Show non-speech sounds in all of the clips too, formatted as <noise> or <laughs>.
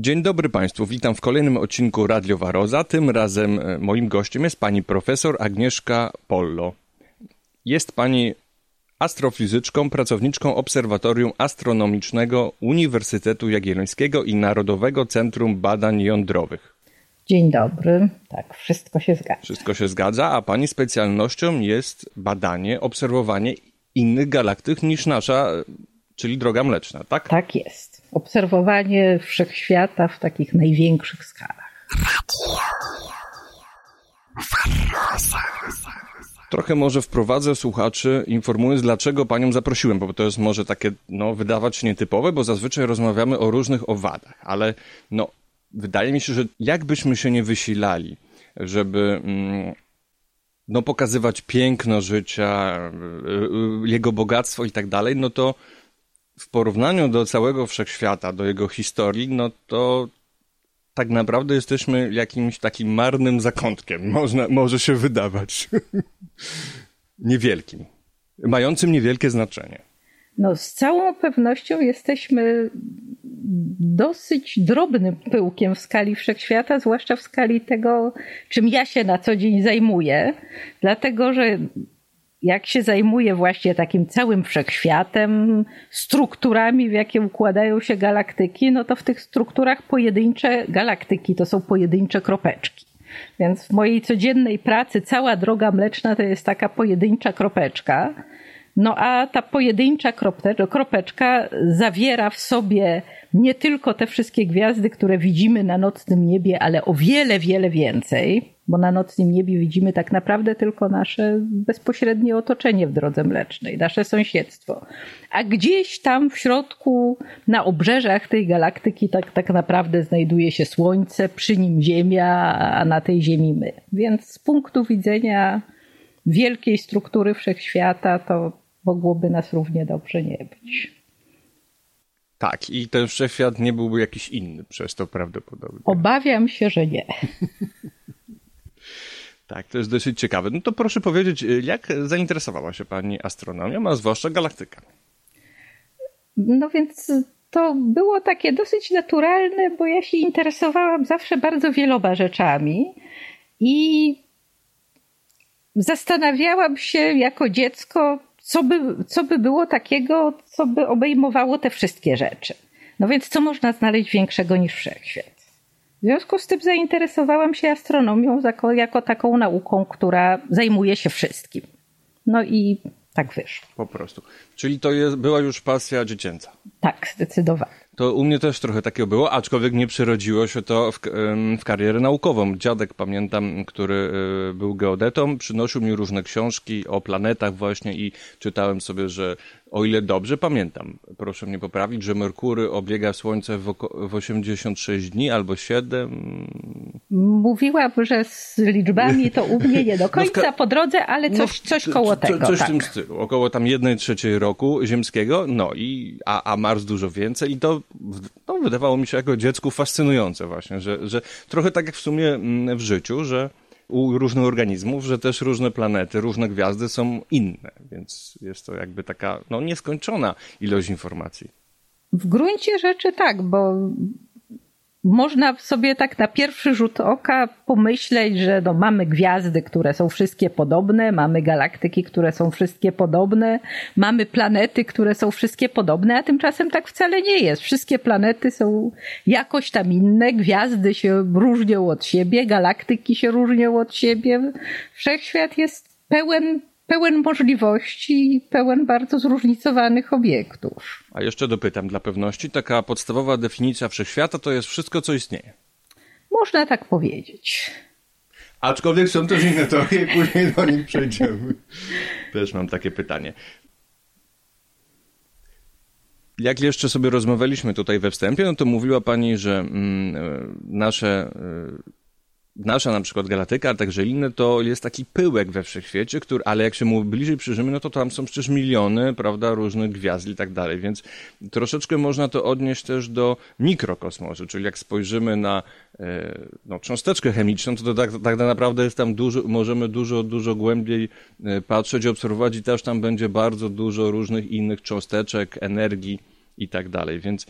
Dzień dobry Państwu, witam w kolejnym odcinku Radio Waroza. Tym razem e, moim gościem jest pani profesor Agnieszka Pollo. Jest pani astrofizyczką, pracowniczką Obserwatorium Astronomicznego Uniwersytetu Jagiellońskiego i Narodowego Centrum Badań Jądrowych. Dzień dobry. Tak, wszystko się zgadza. Wszystko się zgadza, a pani specjalnością jest badanie, obserwowanie innych galaktyk niż nasza, czyli droga mleczna, tak? Tak jest. Obserwowanie wszechświata w takich największych skalach. Trochę może wprowadzę słuchaczy, informując, dlaczego panią zaprosiłem, bo to jest może takie, no, wydawać się nietypowe, bo zazwyczaj rozmawiamy o różnych owadach, ale no, wydaje mi się, że jakbyśmy się nie wysilali, żeby mm, no, pokazywać piękno życia, y, y, jego bogactwo i tak dalej, no to w porównaniu do całego wszechświata, do jego historii, no to tak naprawdę jesteśmy jakimś takim marnym zakątkiem, można, może się wydawać. <laughs> Niewielkim, mającym niewielkie znaczenie. No, z całą pewnością jesteśmy dosyć drobnym pyłkiem w skali wszechświata, zwłaszcza w skali tego, czym ja się na co dzień zajmuję, dlatego że jak się zajmuje właśnie takim całym wszechświatem, strukturami, w jakie układają się galaktyki, no to w tych strukturach pojedyncze galaktyki to są pojedyncze kropeczki. Więc w mojej codziennej pracy cała droga mleczna to jest taka pojedyncza kropeczka. No a ta pojedyncza kropeczka zawiera w sobie nie tylko te wszystkie gwiazdy, które widzimy na nocnym niebie, ale o wiele, wiele więcej, bo na nocnym niebie widzimy tak naprawdę tylko nasze bezpośrednie otoczenie w drodze mlecznej, nasze sąsiedztwo. A gdzieś tam w środku, na obrzeżach tej galaktyki, tak, tak naprawdę znajduje się Słońce, przy nim Ziemia, a na tej Ziemi my. Więc z punktu widzenia wielkiej struktury wszechświata, to mogłoby nas równie dobrze nie być. Tak, i ten wszechświat nie byłby jakiś inny przez to prawdopodobnie. Obawiam się, że nie. tak, to jest dosyć ciekawe. No to proszę powiedzieć, jak zainteresowała się Pani astronomią, a zwłaszcza galaktyką? No więc to było takie dosyć naturalne, bo ja się interesowałam zawsze bardzo wieloma rzeczami i zastanawiałam się jako dziecko, co by, co by było takiego, co by obejmowało te wszystkie rzeczy. No więc co można znaleźć większego niż wszechświat? W związku z tym zainteresowałam się astronomią jako, jako taką nauką, która zajmuje się wszystkim. No i tak wyszło. Po prostu. Czyli to jest, była już pasja dziecięca. Tak, zdecydowanie. To u mnie też trochę takiego było, aczkolwiek nie przerodziło się to w, w karierę naukową. Dziadek, pamiętam, który e, był geodetą, przynosił mi różne książki o planetach właśnie i czytałem sobie, że o ile dobrze pamiętam, proszę mnie poprawić, że Merkury obiega Słońce w, w 86 dni albo 7. Mówiłam, że z liczbami to u mnie nie do <laughs> końca no po drodze, ale coś, no, coś koło tego. Coś tak. w tym stylu, około tam 1 trzeciej roku ziemskiego, no i a, a Mars dużo więcej i to no, wydawało mi się jako dziecku fascynujące właśnie, że, że trochę tak jak w sumie mm, w życiu, że u różnych organizmów, że też różne planety, różne gwiazdy są inne, więc jest to jakby taka no, nieskończona ilość informacji. W gruncie rzeczy tak, bo można sobie tak na pierwszy rzut oka pomyśleć, że no mamy gwiazdy, które są wszystkie podobne, mamy galaktyki, które są wszystkie podobne, mamy planety, które są wszystkie podobne, a tymczasem tak wcale nie jest. Wszystkie planety są jakoś tam inne, gwiazdy się różnią od siebie, galaktyki się różnią od siebie. Wszechświat jest pełen pełen możliwości i pełen bardzo zróżnicowanych obiektów. A jeszcze dopytam dla pewności, taka podstawowa definicja wszechświata to jest wszystko, co istnieje. Można tak powiedzieć. Aczkolwiek są też inne teorie, później do nich przejdziemy. Też mam takie pytanie. Jak jeszcze sobie rozmawialiśmy tutaj we wstępie, no to mówiła Pani, że mm, e, nasze e, nasza na przykład galaktyka, a także inne, to jest taki pyłek we wszechświecie, który, ale jak się mu bliżej przyjrzymy, no to tam są przecież miliony, prawda, różnych gwiazd i tak dalej, więc troszeczkę można to odnieść też do mikrokosmosu, czyli jak spojrzymy na e, no, cząsteczkę chemiczną, to, to tak, tak naprawdę jest tam dużo, możemy dużo, dużo głębiej e, patrzeć, obserwować i też tam będzie bardzo dużo różnych innych cząsteczek, energii i tak dalej, więc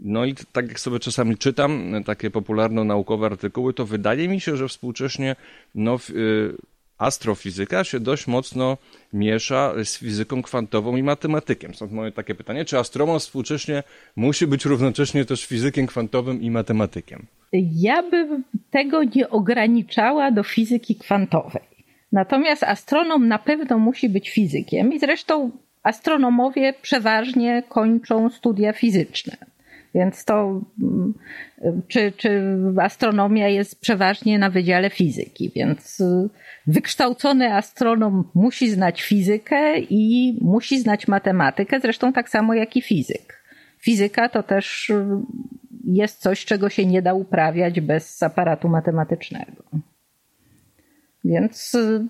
No i tak jak sobie czasami czytam takie popularno-naukowe artykuły, to wydaje mi się, że współcześnie no, y, astrofizyka się dość mocno miesza z fizyką kwantową i matematykiem. Stąd moje takie pytanie, czy astronom współcześnie musi być równocześnie też fizykiem kwantowym i matematykiem? Ja bym tego nie ograniczała do fizyki kwantowej. Natomiast astronom na pewno musi być fizykiem i zresztą astronomowie przeważnie kończą studia fizyczne. Więc to, mm, czy, czy astronomia jest przeważnie na Wydziale Fizyki, więc y, wykształcony astronom musi znać fizykę i musi znać matematykę, zresztą tak samo jak i fizyk. Fizyka to też y, jest coś, czego się nie da uprawiać bez aparatu matematycznego. Więc y,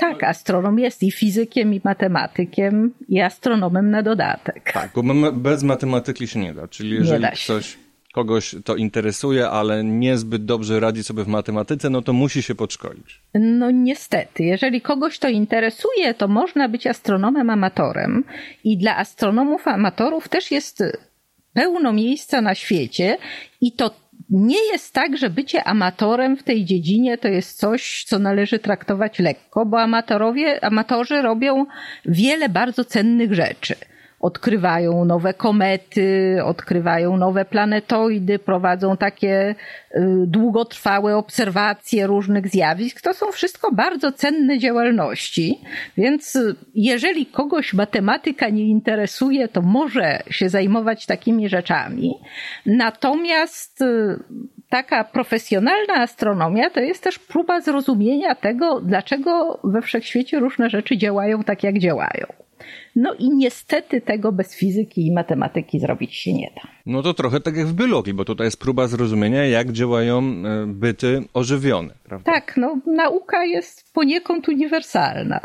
tak, astronom jest i fizykiem, i matematykiem, i astronomem na dodatek. Tak, bo bez matematyki się nie da. Czyli jeżeli ktoś kogoś to interesuje, ale niezbyt dobrze radzi sobie w matematyce, no to musi się podszkolić. No niestety, jeżeli kogoś to interesuje, to można być astronomem amatorem i dla astronomów amatorów też jest pełno miejsca na świecie i to nie jest tak, że bycie amatorem w tej dziedzinie to jest coś, co należy traktować lekko, bo amatorowie, amatorzy robią wiele bardzo cennych rzeczy odkrywają nowe komety, odkrywają nowe planetoidy, prowadzą takie y, długotrwałe obserwacje różnych zjawisk. To są wszystko bardzo cenne działalności, więc jeżeli kogoś matematyka nie interesuje, to może się zajmować takimi rzeczami. Natomiast y, taka profesjonalna astronomia to jest też próba zrozumienia tego, dlaczego we wszechświecie różne rzeczy działają tak, jak działają. No i niestety tego bez fizyki i matematyki zrobić się nie da. No to trochę tak jak w biologii, bo tutaj jest próba zrozumienia, jak działają e, byty ożywione, prawda? Tak, no nauka jest poniekąd uniwersalna.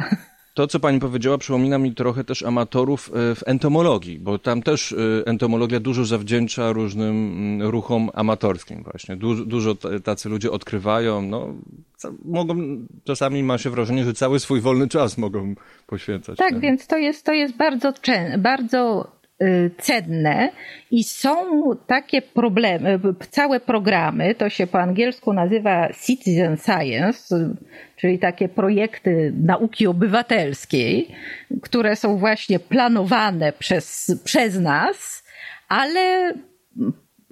To, co pani powiedziała, przypomina mi trochę też amatorów e, w entomologii, bo tam też e, entomologia dużo zawdzięcza różnym mm, ruchom amatorskim właśnie. Dużo, dużo tacy ludzie odkrywają, no, mogą, czasami ma się wrażenie, że cały swój wolny czas mogą poświęcać. Tak, więc to jest, to jest bardzo, bardzo cenne i są takie problemy, całe programy, to się po angielsku nazywa citizen science, czyli takie projekty nauki obywatelskiej, które są właśnie planowane przez, przez nas, ale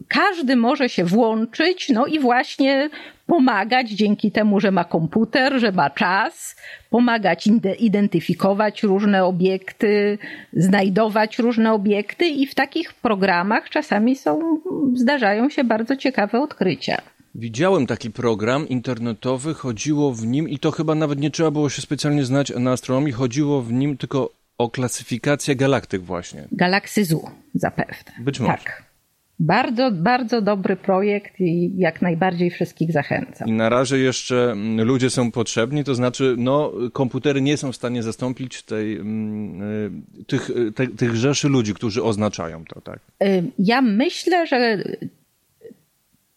każdy może się włączyć, no i właśnie pomagać dzięki temu, że ma komputer, że ma czas, pomagać identyfikować różne obiekty, znajdować różne obiekty i w takich programach czasami są, zdarzają się bardzo ciekawe odkrycia. Widziałem taki program internetowy, chodziło w nim i to chyba nawet nie trzeba było się specjalnie znać na astronomii, chodziło w nim tylko o klasyfikację galaktyk właśnie. Galaksy ZU zapewne. Być może. Tak. Bardzo, bardzo dobry projekt i jak najbardziej wszystkich zachęcam. I na razie jeszcze mm, ludzie są potrzebni, to znaczy, no, komputery nie są w stanie zastąpić tej, mm, y, tych, y, te, tych rzeszy ludzi, którzy oznaczają to, tak? Y, ja myślę, że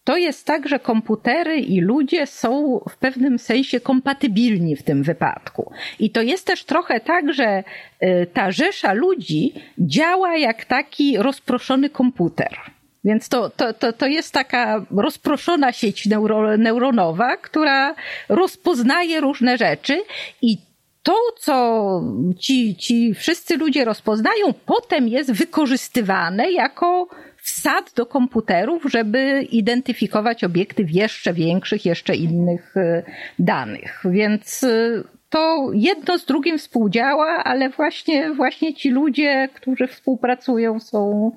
to jest tak, że komputery i ludzie są w pewnym sensie kompatybilni w tym wypadku. I to jest też trochę tak, że ta rzesza ludzi działa jak taki rozproszony komputer. Więc to, to, to, to jest taka rozproszona sieć neuro, neuronowa, która rozpoznaje różne rzeczy i to, co ci, ci wszyscy ludzie rozpoznają, potem jest wykorzystywane jako wsad do komputerów, żeby identyfikować obiekty w jeszcze większych, jeszcze innych e, danych. Więc e, to jedno z drugim współdziała, ale właśnie, właśnie ci ludzie, którzy współpracują, są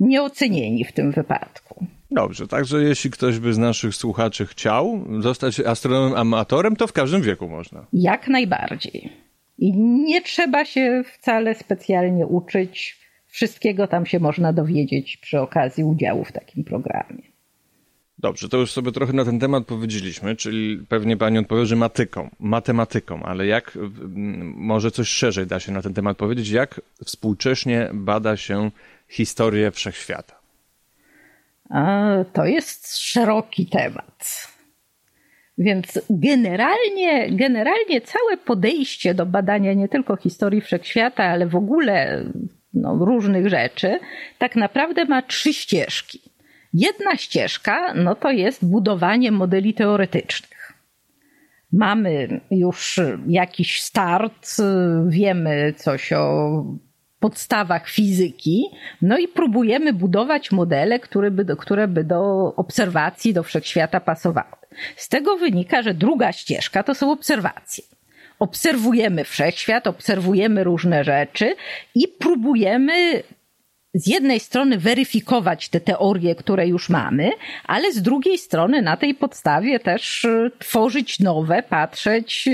nieocenieni w tym wypadku. Dobrze, także jeśli ktoś by z naszych słuchaczy chciał zostać astronomem amatorem, to w każdym wieku można. Jak najbardziej. I nie trzeba się wcale specjalnie uczyć. Wszystkiego tam się można dowiedzieć przy okazji udziału w takim programie. Dobrze, to już sobie trochę na ten temat powiedzieliśmy, czyli pewnie pani odpowie, że matyką, matematyką, ale jak może coś szerzej da się na ten temat powiedzieć, jak współcześnie bada się historię wszechświata? To jest szeroki temat. Więc generalnie, generalnie całe podejście do badania nie tylko historii wszechświata, ale w ogóle no, różnych rzeczy, tak naprawdę ma trzy ścieżki. Jedna ścieżka no to jest budowanie modeli teoretycznych. Mamy już jakiś start, wiemy coś o podstawach fizyki, no i próbujemy budować modele, które by, do, które by do obserwacji, do wszechświata pasowały. Z tego wynika, że druga ścieżka to są obserwacje. Obserwujemy wszechświat, obserwujemy różne rzeczy i próbujemy z jednej strony weryfikować te teorie, które już mamy, ale z drugiej strony na tej podstawie też y, tworzyć nowe, patrzeć,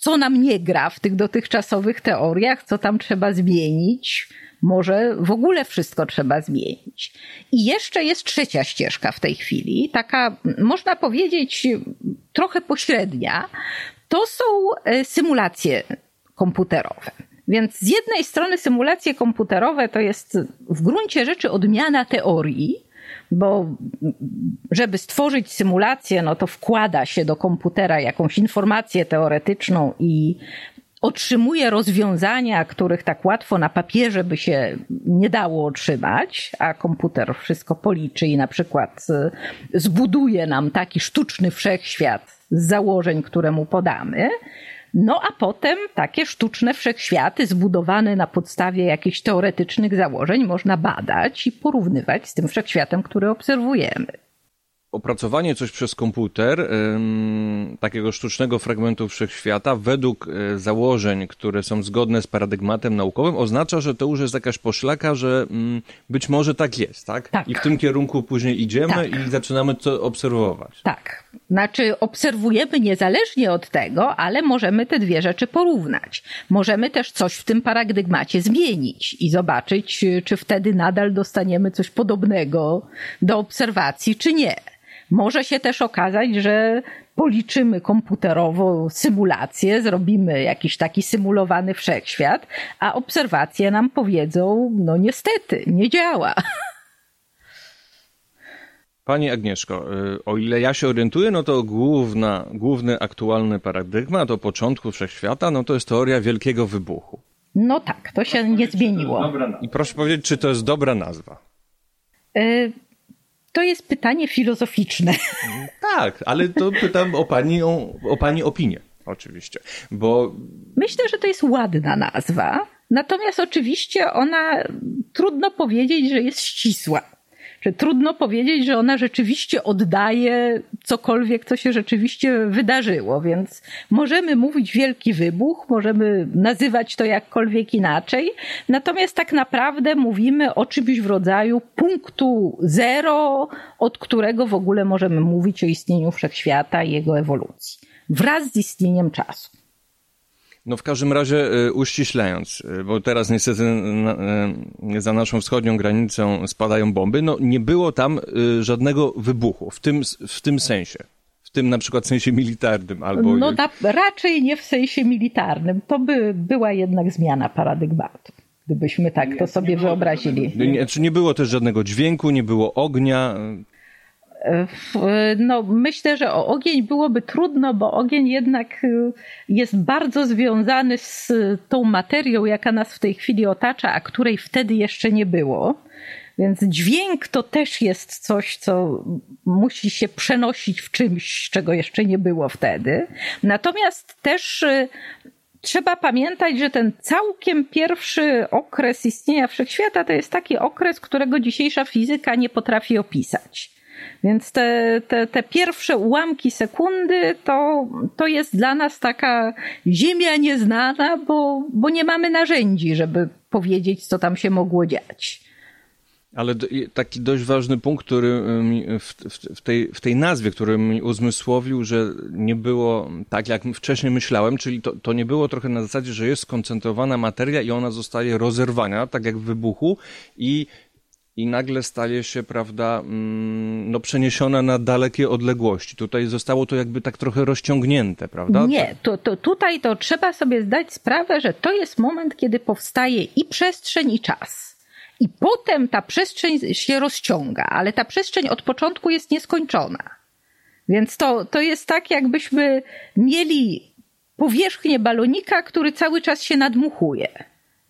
co nam nie gra w tych dotychczasowych teoriach, co tam trzeba zmienić. Może w ogóle wszystko trzeba zmienić. I jeszcze jest trzecia ścieżka w tej chwili, taka, można powiedzieć, trochę pośrednia. To są e, symulacje komputerowe. Więc z jednej strony symulacje komputerowe to jest w gruncie rzeczy odmiana teorii, bo żeby stworzyć symulację, no to wkłada się do komputera jakąś informację teoretyczną i otrzymuje rozwiązania, których tak łatwo na papierze by się nie dało otrzymać, a komputer wszystko policzy i na przykład zbuduje nam taki sztuczny wszechświat z założeń, które mu podamy. No a potem takie sztuczne wszechświaty zbudowane na podstawie jakichś teoretycznych założeń można badać i porównywać z tym wszechświatem, który obserwujemy opracowanie coś przez komputer, takiego sztucznego fragmentu wszechświata, według e, założeń, które są zgodne z paradygmatem naukowym, oznacza, że to już jest jakaś poszlaka, że mm, być może tak jest, tak? tak. I w tym kierunku później idziemy tak. i zaczynamy to obserwować. Tak. Znaczy, obserwujemy niezależnie od tego, ale możemy te dwie rzeczy porównać. Możemy też coś w tym paradygmacie zmienić i zobaczyć, czy wtedy nadal dostaniemy coś podobnego do obserwacji, czy nie. Może się też okazać, że policzymy komputerowo symulację, zrobimy jakiś taki symulowany wszechświat, a obserwacje nam powiedzą, no niestety, nie działa. Pani Agnieszko, y, o ile ja się orientuję, no to główna, główny aktualny paradygmat o początku wszechświata, no to jest teoria wielkiego wybuchu. No tak, to się nie zmieniło. I proszę powiedzieć, czy to jest dobra nazwa? Y to jest pytanie filozoficzne. Tak, ale to pytam o pani, o, o pani opinię, oczywiście, bo... Myślę, że to jest ładna nazwa, natomiast oczywiście ona, trudno powiedzieć, że jest ścisła że trudno powiedzieć, że ona rzeczywiście oddaje cokolwiek, co się rzeczywiście wydarzyło, więc możemy mówić wielki wybuch, możemy nazywać to jakkolwiek inaczej, natomiast tak naprawdę mówimy o czymś w rodzaju punktu zero, od którego w ogóle możemy mówić o istnieniu wszechświata i jego ewolucji, wraz z istnieniem czasu. No w każdym razie y, uściślając, y, bo teraz niestety y, za naszą wschodnią granicą spadają bomby, no nie było tam żadnego wybuchu w tym, w tym sensie. W tym na przykład sensie militarnym albo... No da, raczej nie w sensie militarnym. To by była jednak zmiana paradygmatu gdybyśmy tak to sobie wyobrazili. Nie, czy nie było też żadnego dźwięku, nie było ognia? No, myślę, że o ogień byłoby trudno, bo ogień jednak y, jest bardzo związany z tą materią, jaka nas w tej chwili otacza, a której wtedy jeszcze nie było. Więc dźwięk to też jest coś, co musi się przenosić w czymś, czego jeszcze nie było wtedy. Natomiast też y, trzeba pamiętać, że ten całkiem pierwszy okres istnienia wszechświata to jest taki okres, którego dzisiejsza fizyka nie potrafi opisać. Więc te, te, te pierwsze ułamki sekundy to, to jest dla nas taka ziemia nieznana, bo, bo nie mamy narzędzi, żeby powiedzieć, co tam się mogło dziać. Ale taki dość ważny punkt, który w, w, w, tej, w tej nazwie, który mi uzmysłowił, że nie było tak, jak wcześniej myślałem, czyli to, to nie było trochę na zasadzie, że jest skoncentrowana materia i ona zostaje rozerwana, tak jak w wybuchu, i i nagle staje się, prawda, mm, no przeniesiona na dalekie odległości. Tutaj zostało to jakby tak trochę rozciągnięte, prawda? Nie, to, to tutaj to trzeba sobie zdać sprawę, że to jest moment, kiedy powstaje i przestrzeń, i czas. I potem ta przestrzeń się rozciąga, ale ta przestrzeń od początku jest nieskończona. Więc to, to jest tak, jakbyśmy mieli powierzchnię balonika, który cały czas się nadmuchuje.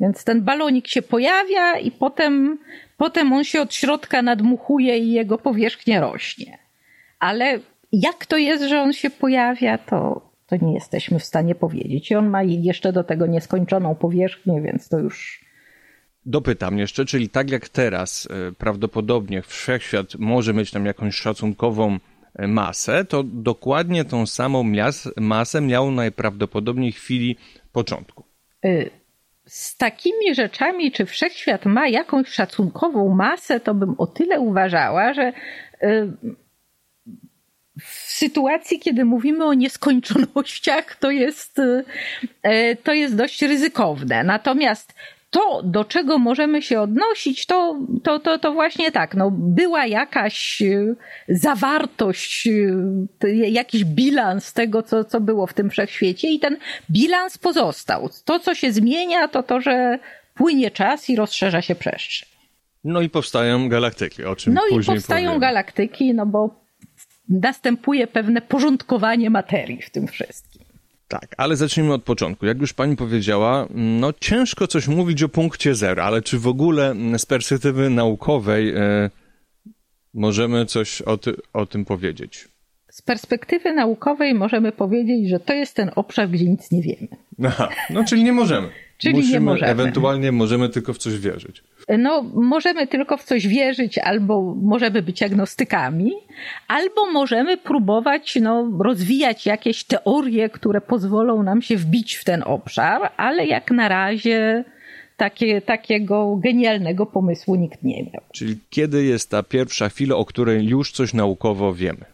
Więc ten balonik się pojawia i potem, potem on się od środka nadmuchuje i jego powierzchnia rośnie. Ale jak to jest, że on się pojawia, to, to nie jesteśmy w stanie powiedzieć. I on ma jeszcze do tego nieskończoną powierzchnię, więc to już. Dopytam jeszcze, czyli tak jak teraz e, prawdopodobnie wszechświat może mieć tam jakąś szacunkową e, masę, to dokładnie tą samą masę miał najprawdopodobniej w chwili początku. Y, z takimi rzeczami, czy wszechświat ma jakąś szacunkową masę, to bym o tyle uważała, że y, w sytuacji, kiedy mówimy o nieskończonościach, to jest, y, to jest dość ryzykowne. Natomiast to, do czego możemy się odnosić, to, to, to, to właśnie tak, no, była jakaś e, zawartość, e, jakiś bilans tego, co, co było w tym wszechświecie i ten bilans pozostał. To, co się zmienia, to to, że płynie czas i rozszerza się przestrzeń. No i powstają galaktyki, o czym No później i powstają galaktyki, no bo następuje pewne porządkowanie materii w tym wszystkim. Tak, ale zacznijmy od początku. Jak już pani powiedziała, no ciężko coś mówić o punkcie zero, ale czy w ogóle z perspektywy naukowej e, możemy coś o, ty, o tym powiedzieć? Z perspektywy naukowej możemy powiedzieć, że to jest ten obszar, gdzie nic nie wiemy. Aha, no czyli nie możemy. Czyli Musimy, nie możemy. Ewentualnie możemy tylko w coś wierzyć. No, możemy tylko w coś wierzyć, albo możemy być agnostykami, albo możemy próbować no, rozwijać jakieś teorie, które pozwolą nam się wbić w ten obszar, ale jak na razie takie, takiego genialnego pomysłu nikt nie miał. Czyli kiedy jest ta pierwsza chwila, o której już coś naukowo wiemy?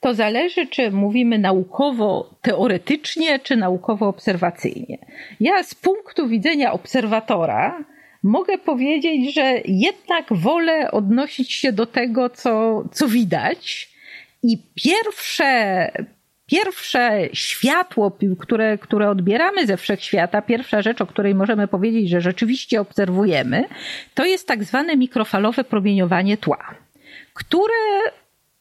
To zależy, czy mówimy naukowo-teoretycznie, czy naukowo-obserwacyjnie. Ja z punktu widzenia obserwatora mogę powiedzieć, że jednak wolę odnosić się do tego, co, co widać. I pierwsze, pierwsze światło, które, które odbieramy ze wszechświata, pierwsza rzecz, o której możemy powiedzieć, że rzeczywiście obserwujemy, to jest tak zwane mikrofalowe promieniowanie tła, które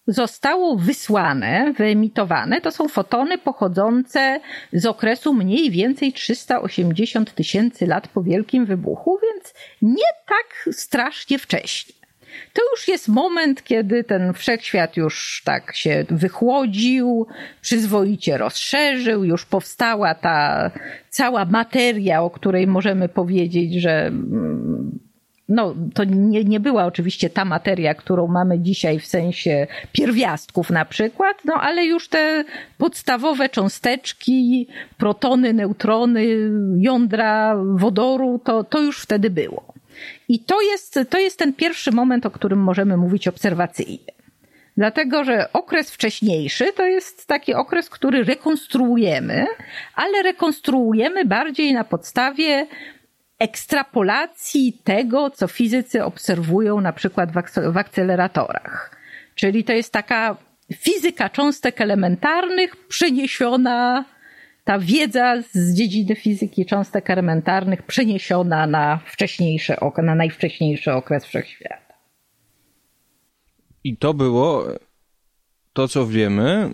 zostało wysłane, wyemitowane, to są fotony pochodzące z okresu mniej więcej 380 tysięcy lat po Wielkim Wybuchu, więc nie tak strasznie wcześnie. To już jest moment, kiedy ten wszechświat już tak się wychłodził, przyzwoicie rozszerzył, już powstała ta cała materia, o której możemy powiedzieć, że no, to nie, nie była oczywiście ta materia, którą mamy dzisiaj w sensie pierwiastków na przykład, no ale już te podstawowe cząsteczki, protony, neutrony, jądra wodoru, to, to już wtedy było. I to jest, to jest ten pierwszy moment, o którym możemy mówić obserwacyjnie. Dlatego, że okres wcześniejszy to jest taki okres, który rekonstruujemy, ale rekonstruujemy bardziej na podstawie ekstrapolacji tego, co fizycy obserwują na przykład w akceleratorach. Czyli to jest taka fizyka cząstek elementarnych przeniesiona, ta wiedza z dziedziny fizyki cząstek elementarnych przeniesiona na wcześniejszy okres, na najwcześniejszy okres wszechświata. I to było to, co wiemy,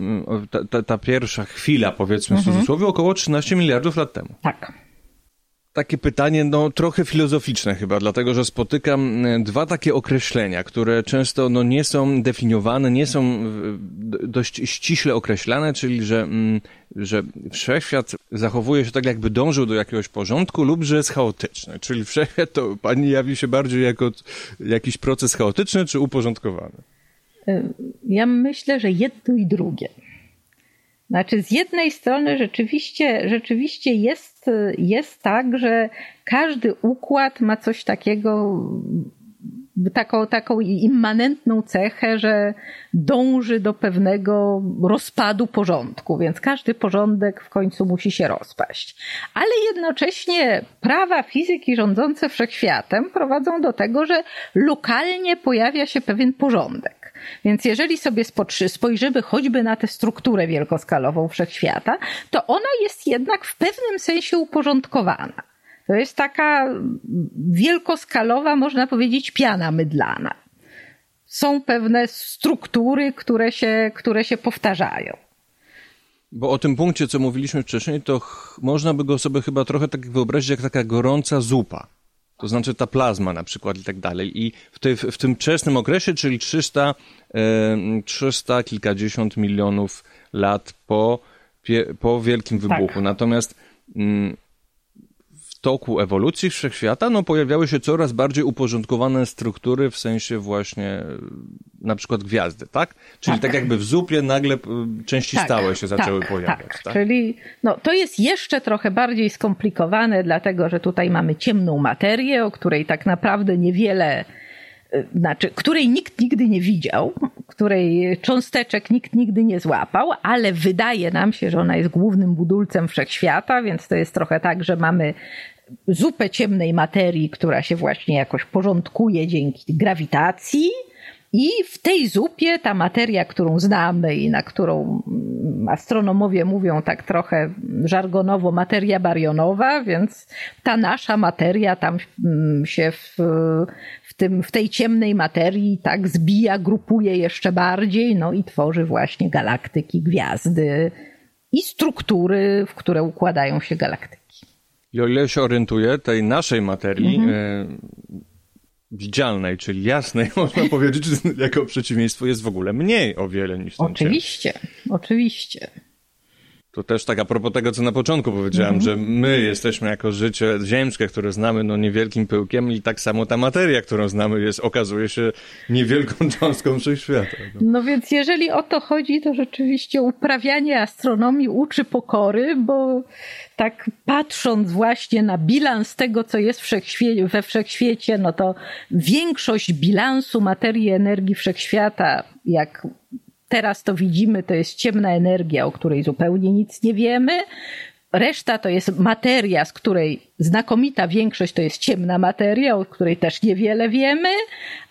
ta, ta, ta pierwsza chwila, powiedzmy w mhm. cudzysłowie, około 13 miliardów lat temu. Tak. Takie pytanie, no trochę filozoficzne chyba, dlatego że spotykam e, dwa takie określenia, które często no, nie są definiowane, nie są e, dość ściśle określane, czyli że, mm, że wszechświat zachowuje się tak, jakby dążył do jakiegoś porządku lub że jest chaotyczny. Czyli wszechświat to pani jawi się bardziej jako jakiś proces chaotyczny czy uporządkowany? E, ja myślę, że jedno i drugie. Znaczy, z jednej strony rzeczywiście, rzeczywiście jest, jest tak, że każdy układ ma coś takiego, taką, taką immanentną cechę, że dąży do pewnego rozpadu porządku, więc każdy porządek w końcu musi się rozpaść. Ale jednocześnie prawa fizyki rządzące wszechświatem prowadzą do tego, że lokalnie pojawia się pewien porządek. Więc jeżeli sobie spojrzymy choćby na tę strukturę wielkoskalową wszechświata, to ona jest jednak w pewnym sensie uporządkowana. To jest taka wielkoskalowa, można powiedzieć, piana mydlana. Są pewne struktury, które się, które się powtarzają. Bo o tym punkcie, co mówiliśmy wcześniej, to można by go sobie chyba trochę tak wyobrazić jak taka gorąca zupa. To znaczy ta plazma na przykład i tak dalej. I w, tej, w tym wczesnym okresie, czyli 300, 300 kilkadziesiąt milionów lat po, po Wielkim. Wybuchu. Tak. Natomiast mm, toku ewolucji wszechświata no, pojawiały się coraz bardziej uporządkowane struktury w sensie właśnie na przykład gwiazdy, tak? Czyli tak, tak jakby w zupie nagle części tak, stałe się zaczęły tak, pojawiać. Tak. tak, czyli no, to jest jeszcze trochę bardziej skomplikowane, dlatego że tutaj mamy ciemną materię, o której tak naprawdę niewiele y, znaczy, której nikt nigdy nie widział, której cząsteczek nikt nigdy nie złapał, ale wydaje nam się, że ona jest głównym budulcem wszechświata, więc to jest trochę tak, że mamy zupę ciemnej materii, która się właśnie jakoś porządkuje dzięki grawitacji, i w tej zupie ta materia, którą znamy i na którą mm, astronomowie mówią tak trochę żargonowo materia barionowa, więc ta nasza materia tam mm, się w, w, tym, w tej ciemnej materii tak zbija, grupuje jeszcze bardziej, no i tworzy właśnie galaktyki, gwiazdy i struktury, w które układają się galaktyki. I o ile się orientuję, tej naszej materii, mhm. E, widzialnej, czyli jasnej, <laughs> można powiedzieć, jako przeciwieństwo jest w ogóle mniej o wiele niż ten Oczywiście, oczywiście. To też tak a propos tego, co na początku powiedziałem, mm -hmm. że my jesteśmy jako życie ziemskie, które znamy no niewielkim pyłkiem i tak samo ta materia, którą znamy jest, okazuje się niewielką <laughs> cząstką wszechświata. No. no więc jeżeli o to chodzi, to rzeczywiście uprawianie astronomii uczy pokory, bo tak patrząc właśnie na bilans tego, co jest we wszechświecie, no to większość bilansu materii energii wszechświata, jak teraz to widzimy, to jest ciemna energia, o której zupełnie nic nie wiemy. Reszta to jest materia, z której znakomita większość to jest ciemna materia, o której też niewiele wiemy,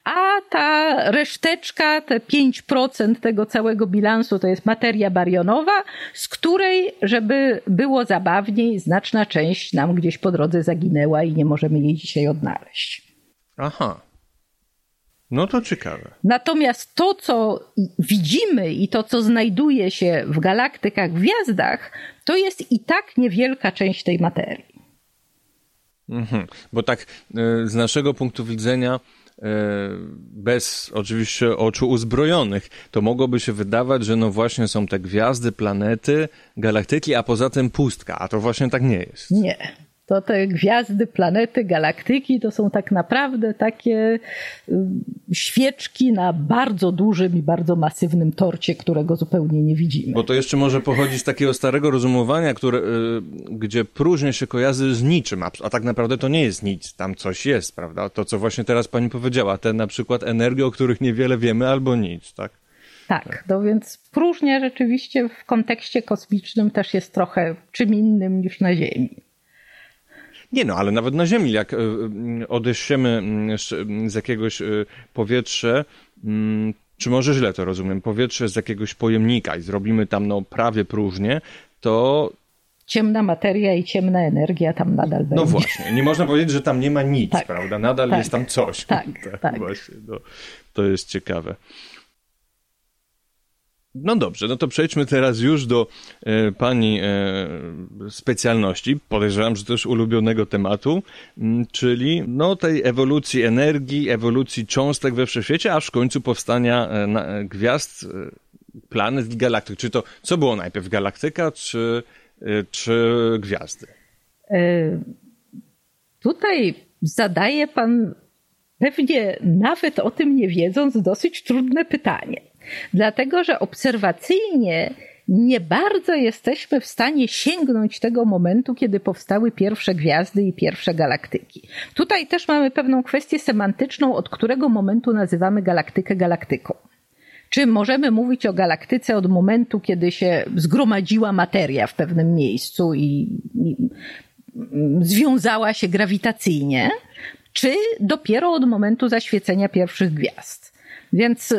a ta reszteczka, te 5% tego całego bilansu to jest materia barionowa, z której, żeby było zabawniej, znaczna część nam gdzieś po drodze zaginęła i nie możemy jej dzisiaj odnaleźć. Aha. No to ciekawe. Natomiast to, co widzimy i to, co znajduje się w galaktykach, gwiazdach, to jest i tak niewielka część tej materii. Mhm. Bo tak e, z naszego punktu widzenia, e, bez oczywiście oczu uzbrojonych, to mogłoby się wydawać, że no właśnie są te gwiazdy, planety, galaktyki, a poza tym pustka. A to właśnie tak nie jest. Nie to te gwiazdy, planety, galaktyki to są tak naprawdę takie świeczki na bardzo dużym i bardzo masywnym torcie, którego zupełnie nie widzimy. Bo to jeszcze może pochodzić z takiego starego rozumowania, które, y, gdzie próżnie się kojarzy z niczym, a, a tak naprawdę to nie jest nic, tam coś jest, prawda? To, co właśnie teraz pani powiedziała, te na przykład energie, o których niewiele wiemy, albo nic, tak? Tak, no więc próżnia rzeczywiście w kontekście kosmicznym też jest trochę czym innym niż na Ziemi. Nie no, ale nawet na Ziemi, jak e, odeszczemy mm, z jakiegoś e, powietrza, czy może źle to rozumiem, powietrze z jakiegoś pojemnika i zrobimy tam no prawie próżnię, to ciemna materia i ciemna energia tam nadal no będzie. No właśnie, nie można powiedzieć, że tam nie ma nic, tak, prawda? Nadal tak, jest tam coś. Tak, <laughs> tak. tak. Właśnie, no, to jest ciekawe. No dobrze, no to przejdźmy teraz już do e, pani e, specjalności. Podejrzewam, że też ulubionego tematu, m, czyli no tej ewolucji energii, ewolucji cząstek we wszechświecie, aż w końcu powstania e, na, e, gwiazd, e, planet galaktyk. Czy to, co było najpierw, galaktyka czy, e, czy gwiazdy? tutaj zadaje pan pewnie nawet o tym nie wiedząc dosyć trudne pytanie. Dlatego, że obserwacyjnie nie bardzo jesteśmy w stanie sięgnąć tego momentu, kiedy powstały pierwsze gwiazdy i pierwsze galaktyki. Tutaj też mamy pewną kwestię semantyczną, od którego momentu nazywamy galaktykę galaktyką. Czy możemy mówić o galaktyce od momentu, kiedy się zgromadziła materia w pewnym miejscu i, i związała się grawitacyjnie, czy dopiero od momentu zaświecenia pierwszych gwiazd? Więc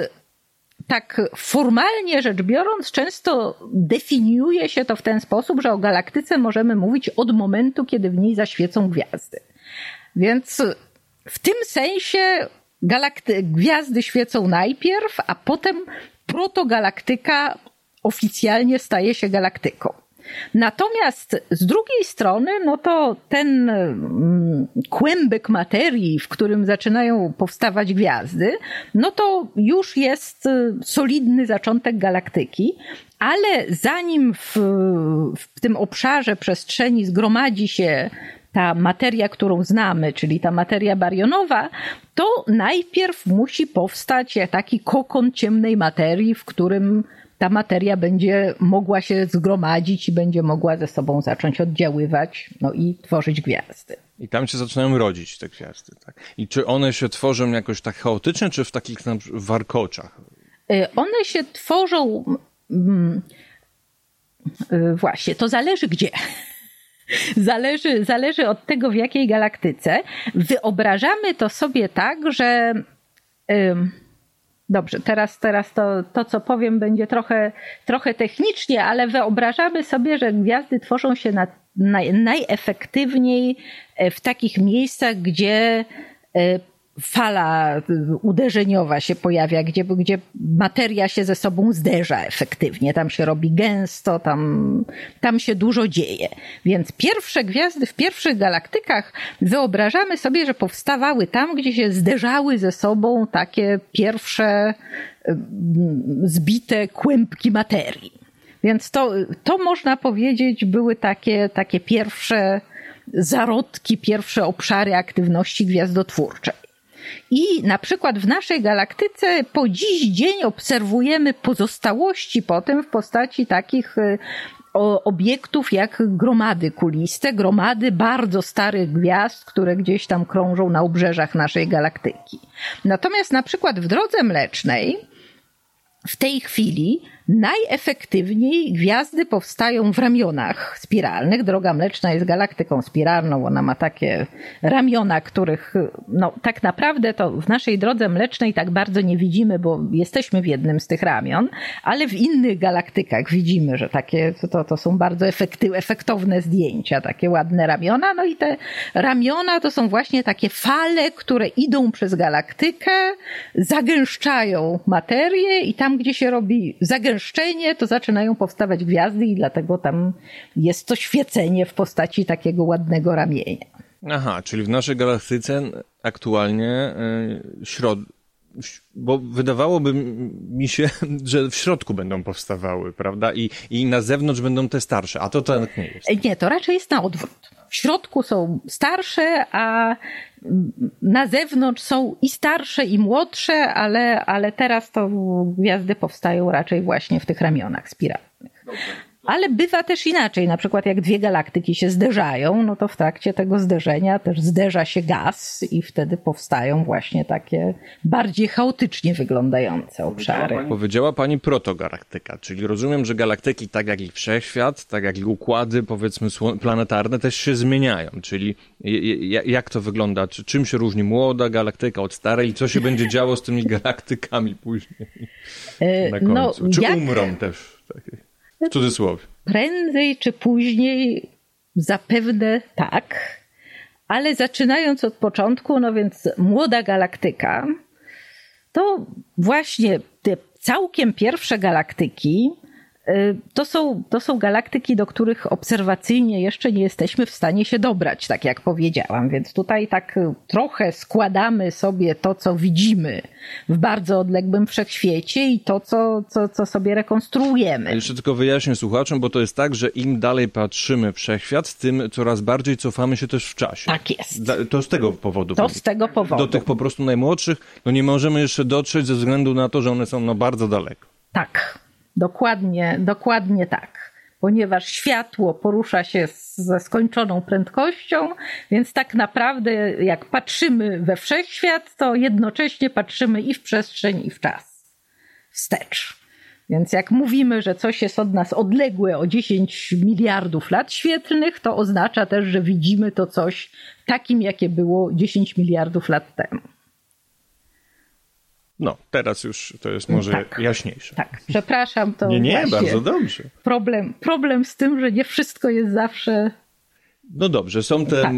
tak formalnie rzecz biorąc, często definiuje się to w ten sposób, że o galaktyce możemy mówić od momentu, kiedy w niej zaświecą gwiazdy. Więc w tym sensie galakty- gwiazdy świecą najpierw, a potem protogalaktyka oficjalnie staje się galaktyką. Natomiast z drugiej strony, no to ten mm, kłębek materii, w którym zaczynają powstawać gwiazdy, no to już jest y, solidny zaczątek galaktyki, ale zanim w, w tym obszarze przestrzeni zgromadzi się ta materia, którą znamy, czyli ta materia barionowa, to najpierw musi powstać taki kokon ciemnej materii, w którym ta materia będzie mogła się zgromadzić i będzie mogła ze sobą zacząć oddziaływać no i tworzyć gwiazdy. I tam się zaczynają rodzić te gwiazdy. Tak? I czy one się tworzą jakoś tak chaotycznie, czy w takich na warkoczach? Y, one się tworzą. Mm, y, właśnie, to zależy gdzie. <laughs> Zależy, zależy od tego, w jakiej galaktyce. Wyobrażamy to sobie tak, że. Dobrze, teraz, teraz to, to, co powiem, będzie trochę, trochę technicznie, ale wyobrażamy sobie, że gwiazdy tworzą się na, naj, najefektywniej e, w takich miejscach, gdzie e, fala uderzeniowa się pojawia, gdzie, gdzie materia się ze sobą zderza efektywnie. Tam się robi gęsto, tam, tam się dużo dzieje. Więc pierwsze gwiazdy w pierwszych galaktykach wyobrażamy sobie, że powstawały tam, gdzie się zderzały ze sobą takie pierwsze zbite kłębki materii. Więc to, to można powiedzieć były takie, takie pierwsze zarodki, pierwsze obszary aktywności gwiazdotwórczej. I na przykład w naszej galaktyce po dziś dzień obserwujemy pozostałości potem w postaci takich y, obiektów jak gromady kuliste, gromady bardzo starych gwiazd, które gdzieś tam krążą na obrzeżach naszej galaktyki. Natomiast na przykład w drodze mlecznej w tej chwili Najefektywniej gwiazdy powstają w ramionach spiralnych. Droga Mleczna jest galaktyką spiralną. Ona ma takie ramiona, których no, tak naprawdę to w naszej drodze mlecznej tak bardzo nie widzimy, bo jesteśmy w jednym z tych ramion, ale w innych galaktykach widzimy, że takie to, to są bardzo efekty, efektowne zdjęcia, takie ładne ramiona. No i te ramiona to są właśnie takie fale, które idą przez galaktykę, zagęszczają materię i tam, gdzie się robi zagęszczenie, gęszczenie, to zaczynają powstawać gwiazdy i dlatego tam jest to świecenie w postaci takiego ładnego ramienia. Aha, czyli w naszej galaktyce aktualnie yy, środ... Bo wydawałoby mi się, <laughs> że w środku będą powstawały, prawda? I, I na zewnątrz będą te starsze, a to tak nie jest. Nie, to raczej jest na odwrót. W środku są starsze, a na zewnątrz są i starsze, i młodsze, ale, ale teraz to gwiazdy powstają raczej właśnie w tych ramionach spiralnych. Ale bywa też inaczej, na przykład jak dwie galaktyki się zderzają, no to w trakcie tego zderzenia też zderza się gaz i wtedy powstają właśnie takie bardziej chaotycznie wyglądające obszary. Powiedziała pani protogalaktyka, czyli rozumiem, że galaktyki, tak jak i wszechświat, tak jak i układy, powiedzmy, planetarne też się zmieniają, czyli jak to wygląda, czy czym się różni młoda galaktyka od starej i co się będzie działo z tymi <laughs> galaktykami później e, na końcu? No, czy jak... umrą też? Takie. W cudzysłowie. Prędzej czy później zapewne tak, ale zaczynając od początku, no więc młoda galaktyka, to właśnie te całkiem pierwsze galaktyki to są, to są galaktyki, do których obserwacyjnie jeszcze nie jesteśmy w stanie się dobrać, tak jak powiedziałam. Więc tutaj tak trochę składamy sobie to, co widzimy w bardzo odległym wszechświecie i to, co, co, co sobie rekonstruujemy. A jeszcze tylko wyjaśnię słuchaczom, bo to jest tak, że im dalej patrzymy wszechświat, tym coraz bardziej cofamy się też w czasie. Tak jest. To z tego powodu. To z tego powodu. Do tych po prostu najmłodszych, no nie możemy jeszcze dotrzeć ze względu na to, że one są no bardzo daleko. Tak. Dokładnie, dokładnie tak. Ponieważ światło porusza się ze skończoną prędkością, więc tak naprawdę, jak patrzymy we wszechświat, to jednocześnie patrzymy i w przestrzeń, i w czas. Wstecz. Więc jak mówimy, że coś jest od nas odległe o 10 miliardów lat świetlnych, to oznacza też, że widzimy to coś takim, jakie było 10 miliardów lat temu. No, teraz już to jest może tak, jaśniejsze. Tak, przepraszam, to. Nie, nie, bardzo dobrze. Problem, problem z tym, że nie wszystko jest zawsze No dobrze, są te. Tak. E,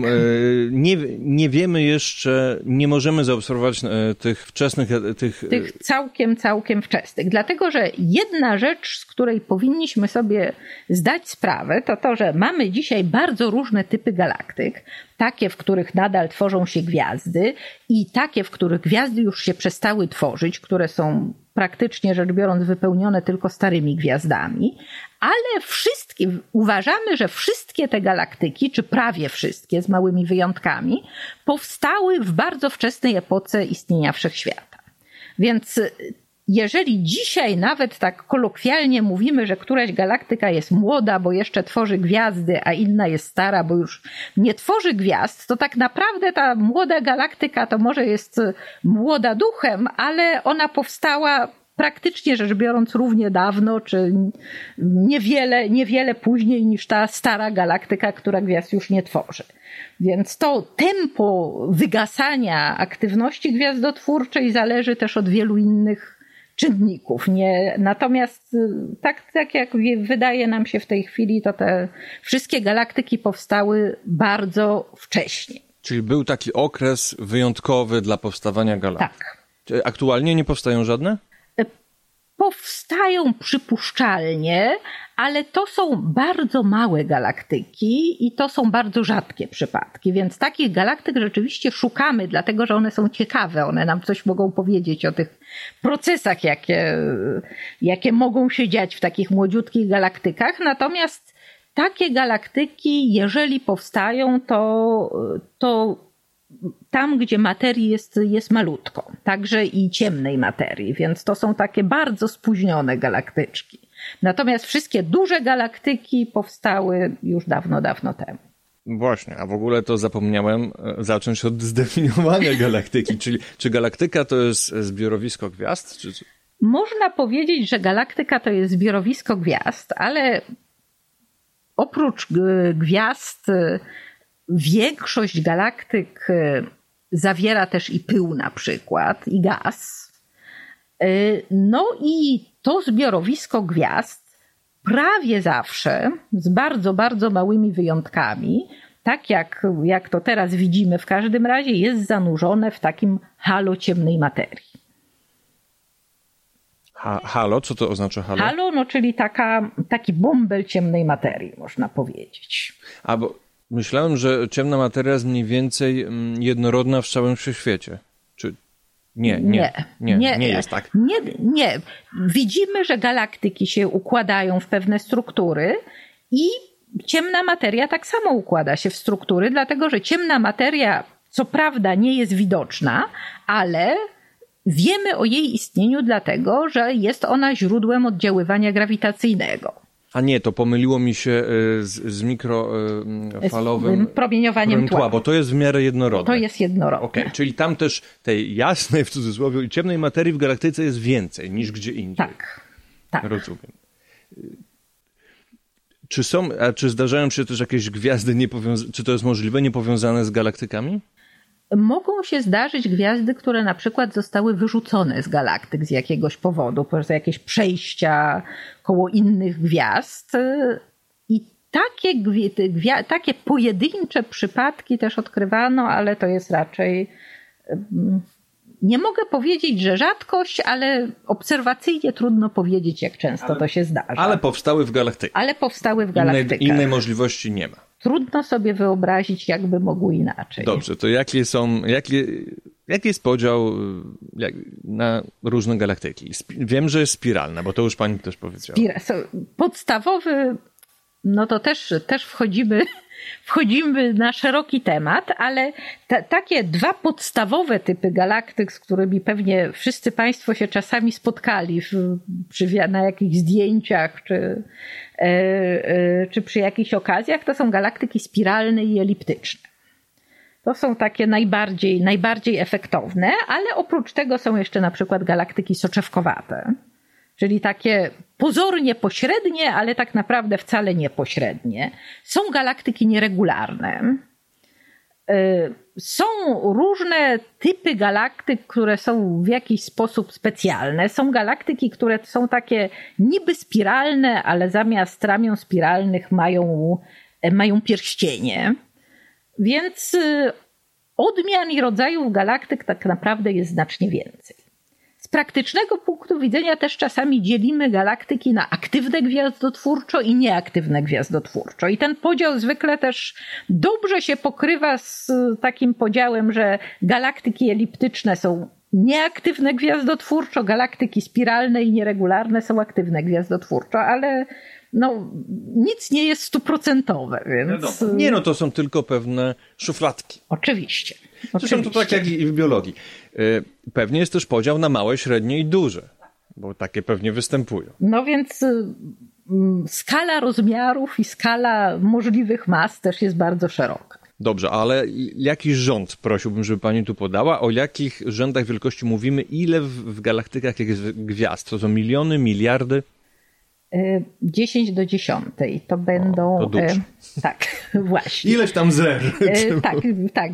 nie, nie wiemy jeszcze, nie możemy zaobserwować e, tych wczesnych. E, tych... tych całkiem, całkiem wczesnych. Dlatego, że jedna rzecz, z której powinniśmy sobie zdać sprawę, to to, że mamy dzisiaj bardzo różne typy galaktyk. Takie, w których nadal tworzą się gwiazdy, i takie, w których gwiazdy już się przestały tworzyć, które są praktycznie rzecz biorąc wypełnione tylko starymi gwiazdami, ale wszystkie, uważamy, że wszystkie te galaktyki, czy prawie wszystkie, z małymi wyjątkami, powstały w bardzo wczesnej epoce istnienia wszechświata. Więc jeżeli dzisiaj nawet tak kolokwialnie mówimy, że któraś galaktyka jest młoda, bo jeszcze tworzy gwiazdy, a inna jest stara, bo już nie tworzy gwiazd, to tak naprawdę ta młoda galaktyka to może jest młoda duchem, ale ona powstała praktycznie rzecz biorąc równie dawno, czy niewiele, niewiele później niż ta stara galaktyka, która gwiazd już nie tworzy. Więc to tempo wygasania aktywności gwiazdotwórczej zależy też od wielu innych czynników. Nie, natomiast y, tak, tak jak wydaje nam się w tej chwili, to te wszystkie galaktyki powstały bardzo wcześnie. Czyli był taki okres wyjątkowy dla powstawania galaktyk. Tak. Aktualnie nie powstają żadne? Powstają przypuszczalnie, ale to są bardzo małe galaktyki i to są bardzo rzadkie przypadki, więc takich galaktyk rzeczywiście szukamy, dlatego że one są ciekawe, one nam coś mogą powiedzieć o tych procesach, jakie, jakie mogą się dziać w takich młodziutkich galaktykach. Natomiast takie galaktyki, jeżeli powstają, to, to tam, gdzie materii jest, jest malutko, także i ciemnej materii, więc to są takie bardzo spóźnione galaktyczki. Natomiast wszystkie duże galaktyki powstały już dawno, dawno temu. Właśnie, a w ogóle to zapomniałem e, zacząć od <laughs> zdefiniowania galaktyki, czyli czy galaktyka to jest zbiorowisko gwiazd? Czy... Można powiedzieć, że galaktyka to jest zbiorowisko gwiazd, ale oprócz e, gwiazd Większość galaktyk e, zawiera też i pył na przykład, i gaz. E, no i to zbiorowisko gwiazd prawie zawsze, z bardzo, bardzo małymi wyjątkami, tak jak, jak to teraz widzimy w każdym razie, jest zanurzone w takim halo ciemnej materii. Ha, halo? Co to oznacza halo? Halo, no czyli taka, taki bąbel ciemnej materii, można powiedzieć. A bo Myślałem, że ciemna materia jest mniej więcej mm, jednorodna w całym wszechświecie. Czy nie, nie, nie, nie, nie jest tak. Nie, nie. Widzimy, że galaktyki się układają w pewne struktury i ciemna materia tak samo układa się w struktury, dlatego że ciemna materia co prawda nie jest widoczna, ale wiemy o jej istnieniu dlatego, że jest ona źródłem oddziaływania grawitacyjnego. A nie, to pomyliło mi się y, z, z mikrofalowym promieniowaniem tła. tła. Bo to jest w miarę jednorodne. To jest jednorodne. Okay, czyli tam też tej jasnej, w cudzysłowie, i ciemnej materii w galaktyce jest więcej niż gdzie indziej. Tak, tak. Rozumiem. Czy są, a czy zdarzają się też jakieś gwiazdy niepowiązane, czy to jest możliwe, niepowiązane z galaktykami? Mogą się zdarzyć gwiazdy, które na przykład zostały wyrzucone z galaktyk z jakiegoś powodu, przez jakieś przejścia koło innych gwiazd. I takie, takie pojedyncze przypadki też odkrywano, ale to jest raczej. Nie mogę powiedzieć, że rzadkość, ale obserwacyjnie trudno powiedzieć, jak często ale, to się zdarza. Ale powstały w galaktykach. Ale powstały w galaktykach. Innej, innej możliwości nie ma trudno sobie wyobrazić, jakby mogły inaczej. Dobrze, to jakie są, jakie, jaki jest podział jak, na różne galaktyki? Wiem, że jest spiralna, bo to już pani też powiedziała. Podstawowy, no to też, też wchodzimy wchodzimy na szeroki temat, ale takie dwa podstawowe typy galaktyk, z którymi pewnie wszyscy Państwo się czasami spotkali w, przy, na jakichś zdjęciach czy, e, e, czy przy jakichś okazjach, to są galaktyki spiralne i eliptyczne. To są takie najbardziej, najbardziej efektowne, ale oprócz tego są jeszcze na przykład galaktyki soczewkowate czyli takie pozornie pośrednie, ale tak naprawdę wcale niepośrednie. Są galaktyki nieregularne. Y, są różne typy galaktyk, które są w jakiś sposób specjalne. Są galaktyki, które są takie niby spiralne, ale zamiast ramion spiralnych mają, mają pierścienie. Więc y, odmian i rodzajów galaktyk tak naprawdę jest znacznie więcej. Z praktycznego punktu widzenia też czasami dzielimy galaktyki na aktywne gwiazdotwórczo i nieaktywne gwiazdotwórczo. I ten podział zwykle też dobrze się pokrywa z takim podziałem, że galaktyki eliptyczne są nieaktywne gwiazdotwórczo, galaktyki spiralne i nieregularne są aktywne gwiazdotwórczo, ale no, nic nie jest stuprocentowe, więc... Nie, no to są tylko pewne szufladki. Oczywiście. Zresztą to tak jak i w biologii. Y, pewnie jest też podział na małe, średnie i duże, bo takie pewnie występują. No więc y, mm, skala rozmiarów i skala możliwych mas też jest bardzo szeroka. Dobrze, ale jaki rząd prosiłbym, żeby pani tu podała? O jakich rzędach wielkości mówimy? Ile w, w galaktykach jest gwiazd? To są miliony, miliardy? 10 do 10 to będą. O, to tak, <laughs> właśnie. Ileś tam zer. E, <laughs> tak, tak.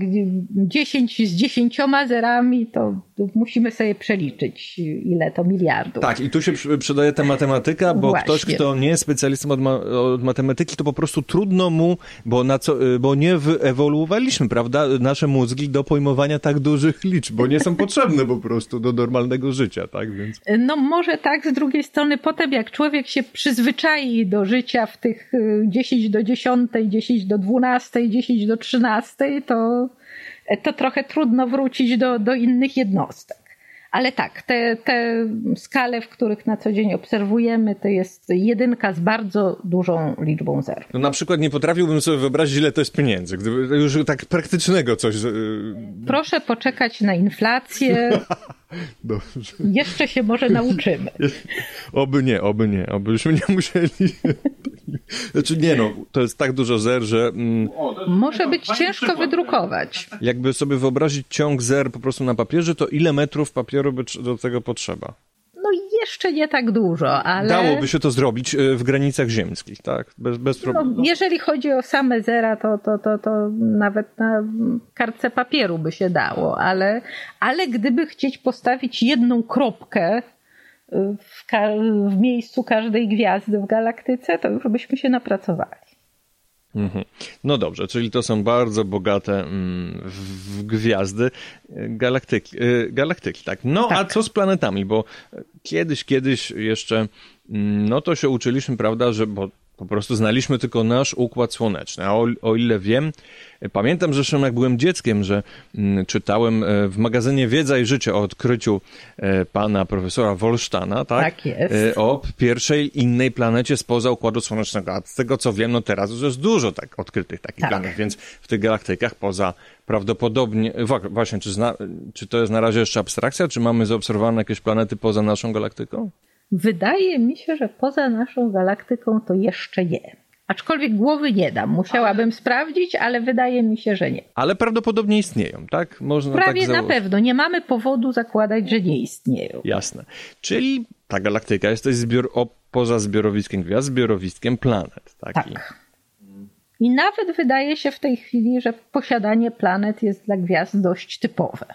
10 z 10 zerami to musimy sobie przeliczyć, ile to miliardów. Tak, i tu się przydaje ta matematyka, bo właśnie. ktoś, kto nie jest specjalistą od, ma od, matematyki, to po prostu trudno mu, bo, na co, bo nie wyewoluowaliśmy, prawda, nasze mózgi do pojmowania tak dużych liczb, bo nie są <laughs> potrzebne po prostu do normalnego życia, tak? Więc... No może tak, z drugiej strony potem jak człowiek się przyzwyczai do życia w tych 10 y, do 10, 10 do 12, 10 do 13, to, to trochę trudno wrócić do, do innych jednostek. Ale tak, te, te skale, w których na co dzień obserwujemy, to jest jedynka z bardzo dużą liczbą zer. No na przykład nie potrafiłbym sobie wyobrazić, ile to jest pieniędzy. Gdyby już tak praktycznego coś. Proszę poczekać na inflację. <laughs> Dobrze. Jeszcze się może nauczymy. <laughs> Oby nie, oby nie, obyśmy nie <laughs> musieli. Znaczy nie no, to jest tak dużo zer, że... Mm, może być ciężko przykład. wydrukować. Jakby sobie wyobrazić ciąg zer po prostu na papierze, to ile metrów papieru by do tego potrzeba? No jeszcze nie tak dużo, ale... Dałoby się to zrobić e, w granicach ziemskich, tak? Bez, bez problemu. No, jeżeli chodzi o same zera, to, to, to, to nawet na kartce papieru by się dało, ale, ale gdyby chcieć postawić jedną kropkę w, w miejscu każdej gwiazdy w galaktyce, to już byśmy się napracowali. Mhm. No dobrze, czyli to są bardzo bogate mm, w gwiazdy e, galaktyki, e, galaktyki tak. No tak. a co z planetami, bo kiedyś, kiedyś jeszcze, mm, no to się uczyliśmy, prawda, że, bo po prostu znaliśmy tylko nasz układ słoneczny. A o, o ile wiem, pamiętam zresztą jak byłem dzieckiem, że mm, czytałem e, w magazynie Wiedza i Życie o odkryciu e, pana profesora Wolsztana, tak? Tak jest. E, o pierwszej innej planecie spoza układu słonecznego. A z tego co wiem, no teraz już jest dużo tak odkrytych takich tak. planet, więc w tych galaktykach poza prawdopodobnie, właśnie, czy, zna, czy to jest na razie jeszcze abstrakcja, czy mamy zaobserwowane jakieś planety poza naszą galaktyką? Wydaje mi się, że poza naszą galaktyką to jeszcze nie. Aczkolwiek głowy nie dam. Musiałabym ale... sprawdzić, ale wydaje mi się, że nie. Ale prawdopodobnie istnieją, tak? Można Prawie tak na pewno. Nie mamy powodu zakładać, że nie istnieją. Jasne. Czyli ta galaktyka jest to zbior, o, poza zbiorowiskiem gwiazd, zbiorowiskiem planet. Taki. Tak. I nawet wydaje się w tej chwili, że posiadanie planet jest dla gwiazd dość typowe.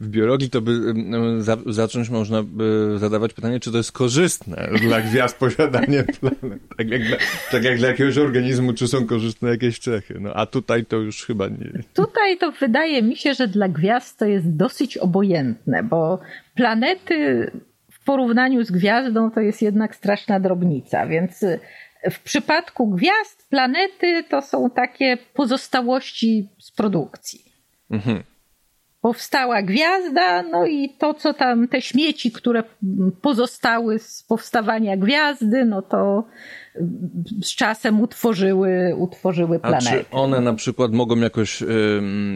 W biologii to by za, zacząć można by zadawać pytanie, czy to jest korzystne dla gwiazd posiadanie <laughs> planet. Tak jak, dla, tak jak dla jakiegoś organizmu, czy są korzystne jakieś cechy. No, a tutaj to już chyba nie. Tutaj to wydaje mi się, że dla gwiazd to jest dosyć obojętne, bo planety w porównaniu z gwiazdą to jest jednak straszna drobnica, więc w przypadku gwiazd planety to są takie pozostałości z produkcji. Mhm powstała gwiazda, no i to, co tam, te śmieci, które pozostały z powstawania gwiazdy, no to z czasem utworzyły, utworzyły planetę. A czy one na przykład mogą jakoś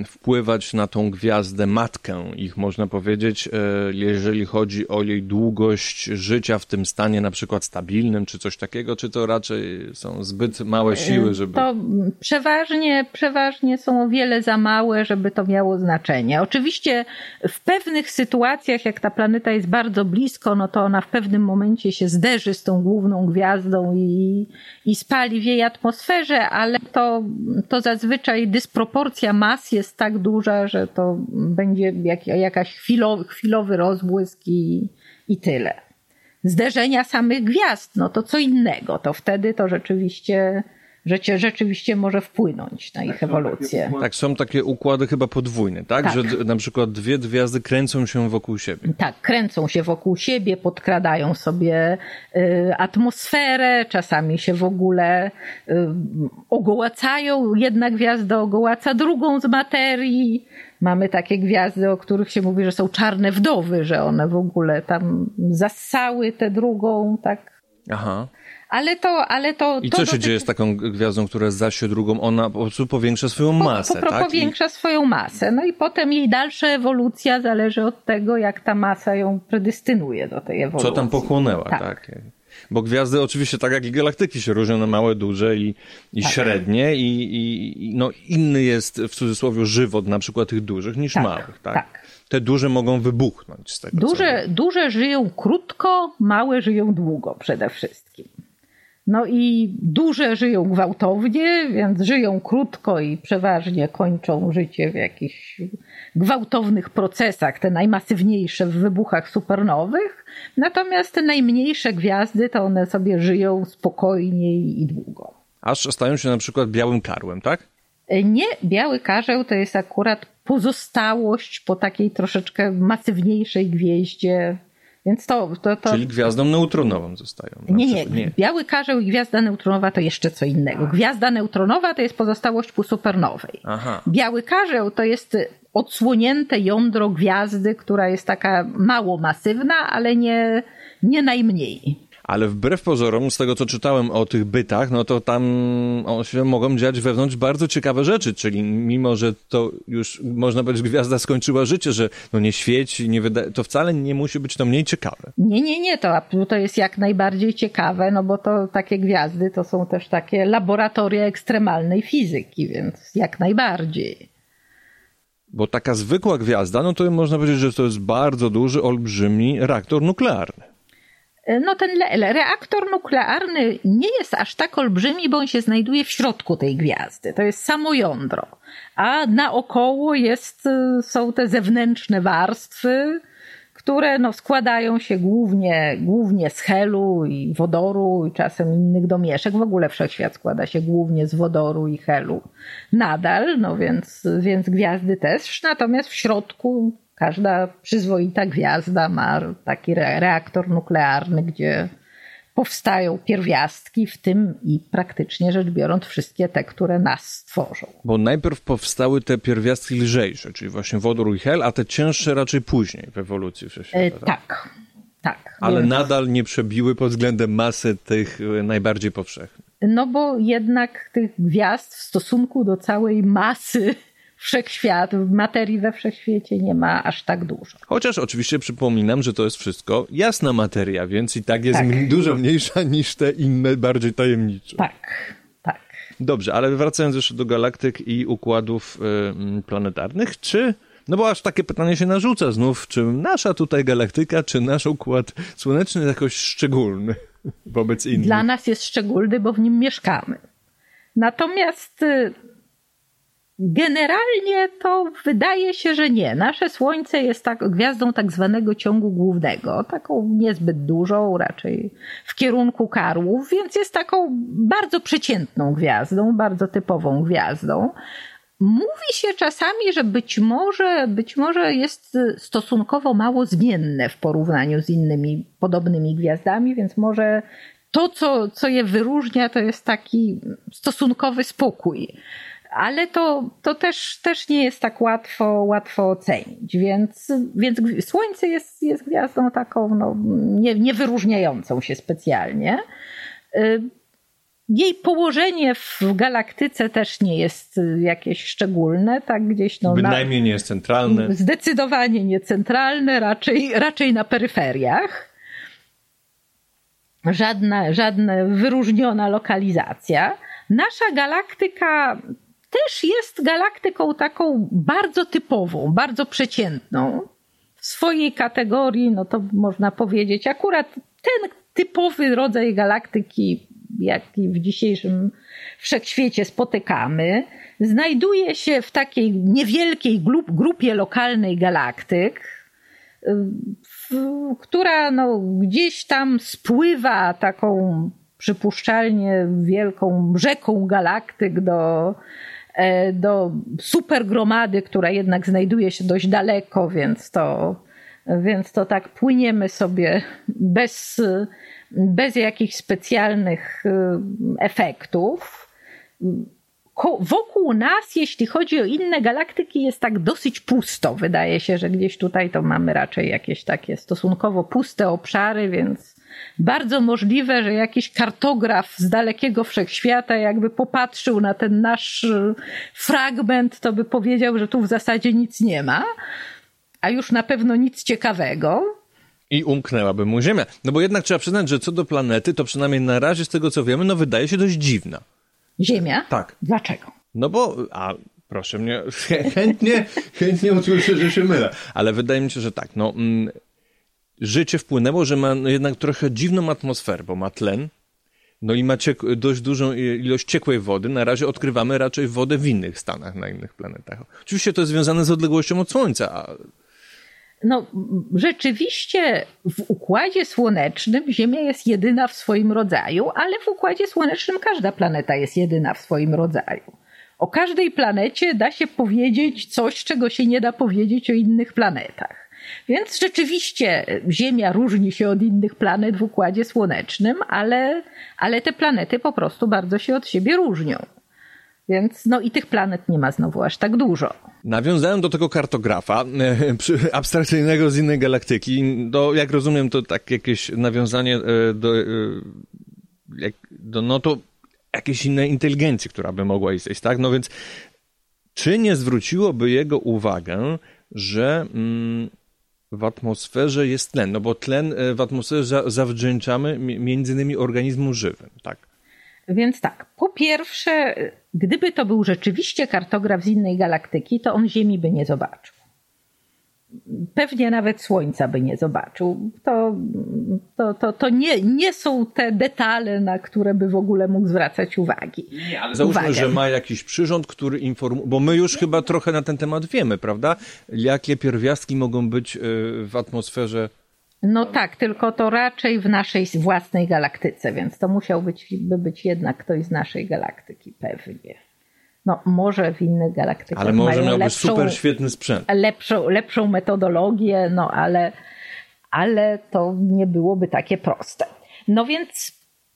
wpływać na tą gwiazdę matkę, ich można powiedzieć, y, jeżeli chodzi o jej długość życia w tym stanie na przykład stabilnym, czy coś takiego, czy to raczej są zbyt małe siły, żeby... To przeważnie, przeważnie są o wiele za małe, żeby to miało znaczenie. Oczywiście w pewnych sytuacjach, jak ta planeta jest bardzo blisko, no to ona w pewnym momencie się zderzy z tą główną gwiazdą i i, spali w jej atmosferze, ale to, to zazwyczaj dysproporcja mas jest tak duża, że to będzie jak, jakaś chwilowy, chwilowy rozbłysk i, i tyle. Zderzenia samych gwiazd, no to co innego, to wtedy to rzeczywiście że cię rzeczywiście może wpłynąć na ich ewolucję. Tak, są takie układy chyba podwójne, tak? Tak. Że na przykład dwie gwiazdy kręcą się wokół siebie. Tak, kręcą się wokół siebie, podkradają sobie y, atmosferę, czasami się w ogóle y, ogołacają. Jedna gwiazda ogołaca drugą z materii. Mamy takie gwiazdy, o których się mówi, że są czarne wdowy, że one w ogóle tam zassały tę drugą, tak. Aha. Ale to, ale to. I to co się dotyczy- dzieje z taką gwiazdą, która zasie drugą? Ona po prostu powiększa swoją masę, po, po, tak? I- Powiększa swoją masę. No i potem jej dalsza ewolucja zależy od tego, jak ta masa ją predystynuje do tej ewolucji. Co tam pochłonęła, Tak. tak. Bo gwiazdy oczywiście tak jak i galaktyki się różnią na małe, duże i, i Tak. średnie i, i i no inny jest w cudzysłowie żywot na przykład tych dużych niż Tak, małych, tak? tak. Te duże mogą wybuchnąć z tego. Duże, duże żyją krótko, małe żyją długo przede wszystkim. No i duże żyją gwałtownie, więc żyją krótko i przeważnie kończą życie w jakichś gwałtownych procesach, te najmasywniejsze w wybuchach supernowych. Natomiast te najmniejsze gwiazdy to one sobie żyją spokojnie i długo. Aż stają się na przykład białym karłem, tak? Nie, biały karzeł to jest akurat pozostałość po takiej troszeczkę masywniejszej gwieździe. Więc to, to, to Czyli gwiazdą neutronową zostają. na nie, nie, przykład. Biały karzeł i gwiazda neutronowa to jeszcze co innego. Gwiazda neutronowa to jest pozostałość po supernowej. Aha. Biały karzeł to jest odsłonięte jądro gwiazdy, która jest taka mało masywna, ale nie, nie najmniej. Ale wbrew pozorom, z tego co czytałem o tych bytach, no to tam się mogą dziać wewnątrz bardzo ciekawe rzeczy, czyli mimo, że to już można powiedzieć, gwiazda skończyła życie, że no nie świeci, nie wyda... to wcale nie musi być to mniej ciekawe. Nie, nie, nie, to, to jest jak najbardziej ciekawe, no bo to takie gwiazdy to są też takie laboratoria ekstremalnej fizyki, więc jak najbardziej. Bo taka zwykła gwiazda, no to można powiedzieć, że to jest bardzo duży, olbrzymi reaktor nuklearny. No ten reaktor nuklearny nie jest aż tak olbrzymi, bo on się znajduje w środku tej gwiazdy. To jest samo jądro. A naokoło jest, y, są te zewnętrzne warstwy, które no, składają się głównie, głównie z helu i wodoru i czasem innych domieszek. W ogóle wszechświat składa się głównie z wodoru i helu. Nadal, no więc, więc gwiazdy też. Natomiast w środku każda przyzwoita gwiazda ma taki re- reaktor nuklearny, gdzie powstają pierwiastki, w tym i praktycznie rzecz biorąc wszystkie te, które nas stworzą. Bo najpierw powstały te pierwiastki lżejsze, czyli właśnie wodór i hel, a te cięższe raczej później w ewolucji wszechświata. E, tak? tak, tak. Ale Więc- nadal nie przebiły pod względem masy tych e, najbardziej powszechnych. No bo jednak tych gwiazd w stosunku do całej masy wszechświat, materii we wszechświecie nie ma aż tak dużo. Chociaż oczywiście przypominam, że to jest wszystko jasna materia, więc i tak jest Tak. dużo mniejsza niż te inne, bardziej tajemnicze. Tak, tak. Dobrze, ale wracając jeszcze do galaktyk i układów y, planetarnych, czy, no bo aż takie pytanie się narzuca znów, czy nasza tutaj galaktyka, czy nasz układ słoneczny jest jakoś szczególny <laughs> wobec innych? Dla nas jest szczególny, bo w nim mieszkamy. Natomiast y, generalnie to wydaje się, że nie. Nasze Słońce jest tak, gwiazdą tak zwanego ciągu głównego, taką niezbyt dużą, raczej w kierunku karłów, więc jest taką bardzo przeciętną gwiazdą, bardzo typową gwiazdą. Mówi się czasami, że być może, być może jest stosunkowo mało zmienne w porównaniu z innymi podobnymi gwiazdami, więc może to, co, co je wyróżnia, to jest taki stosunkowy spokój. Ale to, to też, też nie jest tak łatwo, łatwo ocenić, więc, więc Słońce jest, jest gwiazdą taką no, nie, nie wyróżniającą się specjalnie. Y, jej położenie w galaktyce też nie jest y, jakieś szczególne, tak gdzieś no, na, Bynajmniej nie jest centralne. zdecydowanie nie centralne, raczej, raczej na peryferiach. Żadna, żadna wyróżniona lokalizacja. Nasza galaktyka też jest galaktyką taką bardzo typową, bardzo przeciętną. W swojej kategorii, no to można powiedzieć, akurat ten typowy rodzaj galaktyki, jaki w dzisiejszym wszechświecie spotykamy, znajduje się w takiej niewielkiej grupie lokalnej galaktyk, która no, gdzieś tam spływa taką przypuszczalnie wielką rzeką galaktyk do, do supergromady, która jednak znajduje się dość daleko, więc to, więc to tak płyniemy sobie bez, bez jakichś specjalnych e, efektów wokół nas, jeśli chodzi o inne galaktyki, jest tak dosyć pusto. Wydaje się, że gdzieś tutaj to mamy raczej jakieś takie stosunkowo puste obszary, więc bardzo możliwe, że jakiś kartograf z dalekiego wszechświata, jakby popatrzył na ten nasz e, fragment, to by powiedział, że tu w zasadzie nic nie ma, a już na pewno nic ciekawego. I umknęłaby mu Ziemia. No bo jednak trzeba przyznać, że co do planety, to przynajmniej na razie z tego co wiemy, no wydaje się dość dziwna. Ziemia? Tak. Dlaczego? No bo, a proszę mnie, <laughs> chętnie, chętnie usłyszę, że się mylę. Ale wydaje mi się, że tak, no, mm, życie wpłynęło, że ma jednak trochę dziwną atmosferę, bo ma tlen, no i ma ciek- dość dużą ilość ciekłej wody. Na razie odkrywamy raczej wodę w innych stanach, na innych planetach. Oczywiście to jest związane z odległością od Słońca, no, rzeczywiście w układzie słonecznym Ziemia jest jedyna w swoim rodzaju, ale w układzie słonecznym każda planeta jest jedyna w swoim rodzaju. O każdej planecie da się powiedzieć coś, czego się nie da powiedzieć o innych planetach. Więc rzeczywiście Ziemia różni się od innych planet w układzie słonecznym, ale, ale te planety po prostu bardzo się od siebie różnią. Więc no i tych planet nie ma znowu aż tak dużo. Nawiązałem do tego kartografa e, abstrakcyjnego z innej galaktyki. Do, jak rozumiem, to tak jakieś nawiązanie e, do, e, jak, do no to jakiejś innej inteligencji, która by mogła istnieć, tak? No więc czy nie zwróciłoby jego uwagę, że mm, w atmosferze jest tlen? No bo tlen w atmosferze zawdzięczamy między innymi organizmom żywym, tak? Więc tak, po pierwsze, gdyby to był rzeczywiście kartograf z innej galaktyki, to on Ziemi by nie zobaczył. Pewnie nawet Słońca by nie zobaczył. To, to, to, to nie, nie są te detale, na które by w ogóle mógł zwracać uwagi. Nie, ale załóżmy, uwagę. że ma jakiś przyrząd, który informuje, bo my już chyba trochę na ten temat wiemy, prawda? Jakie pierwiastki mogą być y, w atmosferze no tak, tylko to raczej w naszej własnej galaktyce, więc to musiał być, by być jednak ktoś z naszej galaktyki, pewnie. No może w innych galaktykach Ale może miałby lepszą, super świetny sprzęt. Lepszą, lepszą metodologię, no ale, ale to nie byłoby takie proste. No więc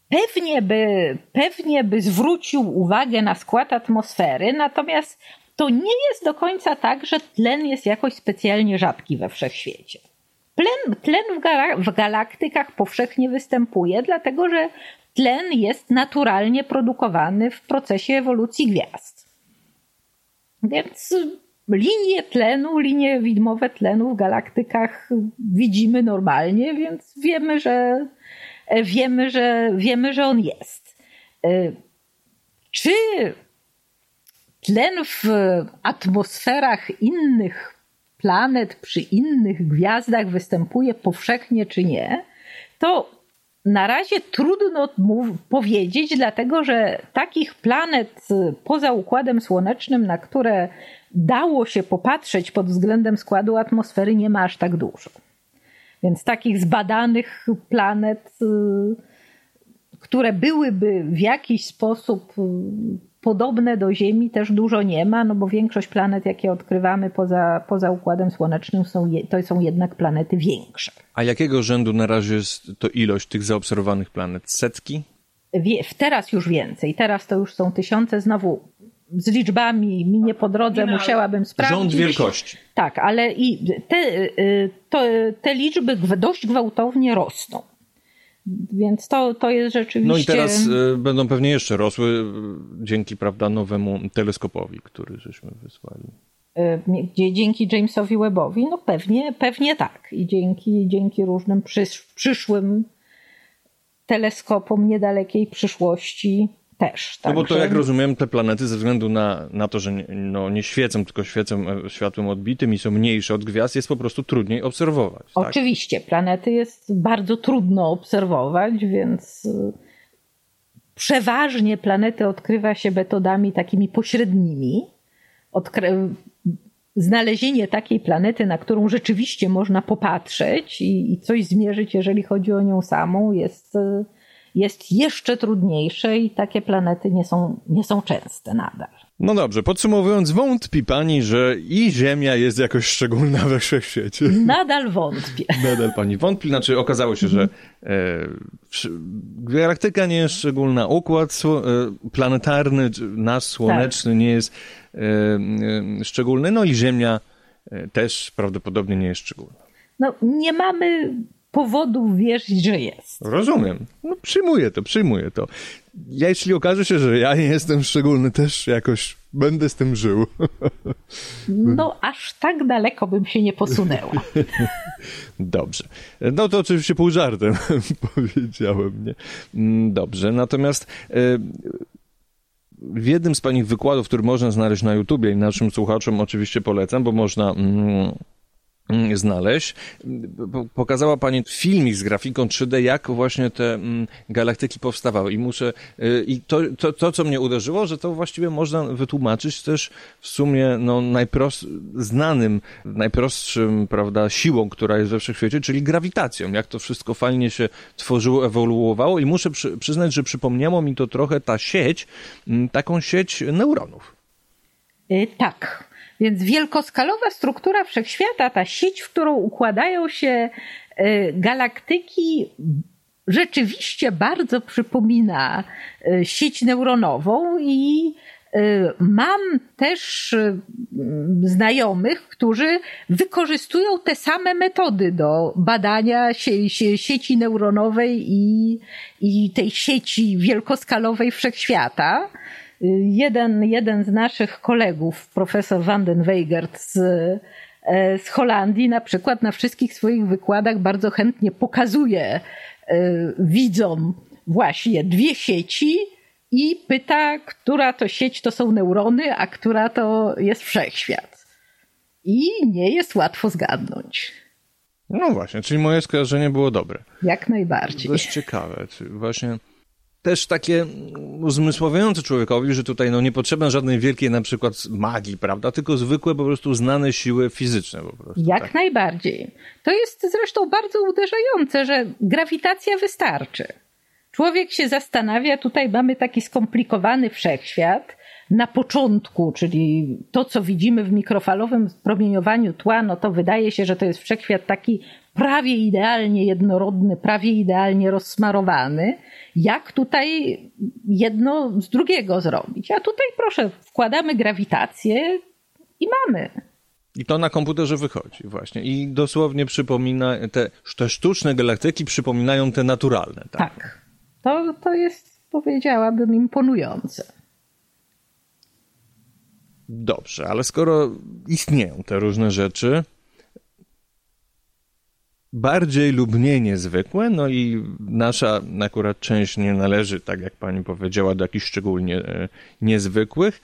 pewnie by, pewnie by zwrócił uwagę na skład atmosfery, natomiast to nie jest do końca tak, że tlen jest jakoś specjalnie rzadki we wszechświecie. Tlen, tlen w, w galaktykach powszechnie występuje, dlatego że tlen jest naturalnie produkowany w procesie ewolucji gwiazd. Więc linie tlenu, linie widmowe tlenu w galaktykach widzimy normalnie, więc wiemy, że wiemy, że, wiemy, że on jest. Czy tlen w atmosferach innych planet przy innych gwiazdach występuje powszechnie czy nie, to na razie trudno powiedzieć, dlatego że takich planet poza Układem Słonecznym, na które dało się popatrzeć pod względem składu atmosfery, nie ma aż tak dużo. Więc takich zbadanych planet, y, które byłyby w jakiś sposób podobne do Ziemi też dużo nie ma, no bo większość planet, jakie odkrywamy poza, poza Układem Słonecznym, są, to są jednak planety większe. A jakiego rzędu na razie jest to ilość tych zaobserwowanych planet? Setki? Wie, teraz już więcej. Teraz to już są tysiące. Znowu z liczbami mi nie po drodze, nie, musiałabym sprawdzić. Rząd wielkości. Tak, ale i te, y, to, te liczby dość gwałtownie rosną. Więc to, to jest rzeczywiście. No i teraz y, będą pewnie jeszcze rosły y, dzięki, prawda, nowemu teleskopowi, który żeśmy wysłali. Y, dzięki Jamesowi Webbowi, no pewnie, pewnie tak. I dzięki, dzięki różnym przysz, przyszłym teleskopom niedalekiej przyszłości też. No bo to jak rozumiem, te planety ze względu na, na to, że nie, no, nie świecą, tylko świecą e, światłem odbitym i są mniejsze od gwiazd, jest po prostu trudniej obserwować. Tak? Oczywiście, planety jest bardzo trudno obserwować, więc y, przeważnie planety odkrywa się metodami takimi pośrednimi. Odkry znalezienie takiej planety, na którą rzeczywiście można popatrzeć i, i coś zmierzyć, jeżeli chodzi o nią samą, jest y, jest jeszcze trudniejsze i takie planety nie są, nie są częste nadal. No dobrze, podsumowując, wątpi pani, że i Ziemia jest jakoś szczególna we wszechświecie? <laughs> Nadal wątpię. <laughs> Nadal pani wątpi, znaczy okazało się, że e, galaktyka nie jest szczególna, układ e, planetarny, nasz słoneczny tak. nie jest e, e, szczególny, no i Ziemia e, też prawdopodobnie nie jest szczególna. No nie mamy powodów wierzyć, że jest. Rozumiem. No, przyjmuję to, przyjmuję to. Ja, jeśli okaże się, że ja nie jestem szczególny, też jakoś będę z tym żył. <laughs> No, aż tak daleko bym się nie posunęła. <laughs> Dobrze. No to oczywiście pół żartem <laughs> powiedziałem, nie? Mm, dobrze, natomiast e, w jednym z Pani wykładów, który można znaleźć na YouTubie i naszym słuchaczom oczywiście polecam, bo można Mm, znaleźć. Pokazała Pani filmik z grafiką 3D, jak właśnie te mm, galaktyki powstawały. I muszę, y, i to, to, to, co mnie uderzyło, że to właściwie można wytłumaczyć też w sumie no, najprost, znanym, najprostszym, prawda, siłą, która jest we wszechświecie, czyli grawitacją. Jak to wszystko fajnie się tworzyło, ewoluowało i muszę przy, przyznać, że przypomniało mi to trochę ta sieć, mm, taką sieć neuronów. Yy, tak. Więc wielkoskalowa struktura wszechświata, ta sieć, w którą układają się e, galaktyki, rzeczywiście bardzo przypomina e, sieć neuronową i e, Mam też znajomych, którzy wykorzystują te same metody do badania sie, sie, sieci neuronowej i, i tej sieci wielkoskalowej wszechświata jeden, jeden z naszych kolegów, profesor Van den Weigert z, e, z Holandii, na przykład na wszystkich swoich wykładach bardzo chętnie pokazuje e, widzom właśnie dwie sieci i pyta, która to sieć to są neurony, a która to jest wszechświat. I nie jest łatwo zgadnąć. No właśnie, czyli moje skojarzenie było dobre. Jak najbardziej. Dość ciekawe. Czyli właśnie też takie uzmysławiające człowiekowi, że tutaj no, nie potrzeba żadnej wielkiej na przykład magii, prawda? Tylko zwykłe po prostu znane siły fizyczne po prostu. Jak tak. najbardziej. To jest zresztą bardzo uderzające, że grawitacja wystarczy. Człowiek się zastanawia, tutaj mamy taki skomplikowany wszechświat. Na początku, czyli to, co widzimy w mikrofalowym promieniowaniu tła, no to wydaje się, że to jest wszechświat taki prawie idealnie jednorodny, prawie idealnie rozsmarowany jak tutaj jedno z drugiego zrobić. A tutaj proszę, wkładamy grawitację i mamy. I to na komputerze wychodzi właśnie. I dosłownie przypomina, te, te sztuczne galaktyki przypominają te naturalne. Tak. tak. To, to jest, powiedziałabym, imponujące. Dobrze, ale skoro istnieją te różne rzeczy, bardziej lub mniej niezwykłe, no i nasza akurat część nie należy, tak jak pani powiedziała, do jakichś szczególnie e, niezwykłych,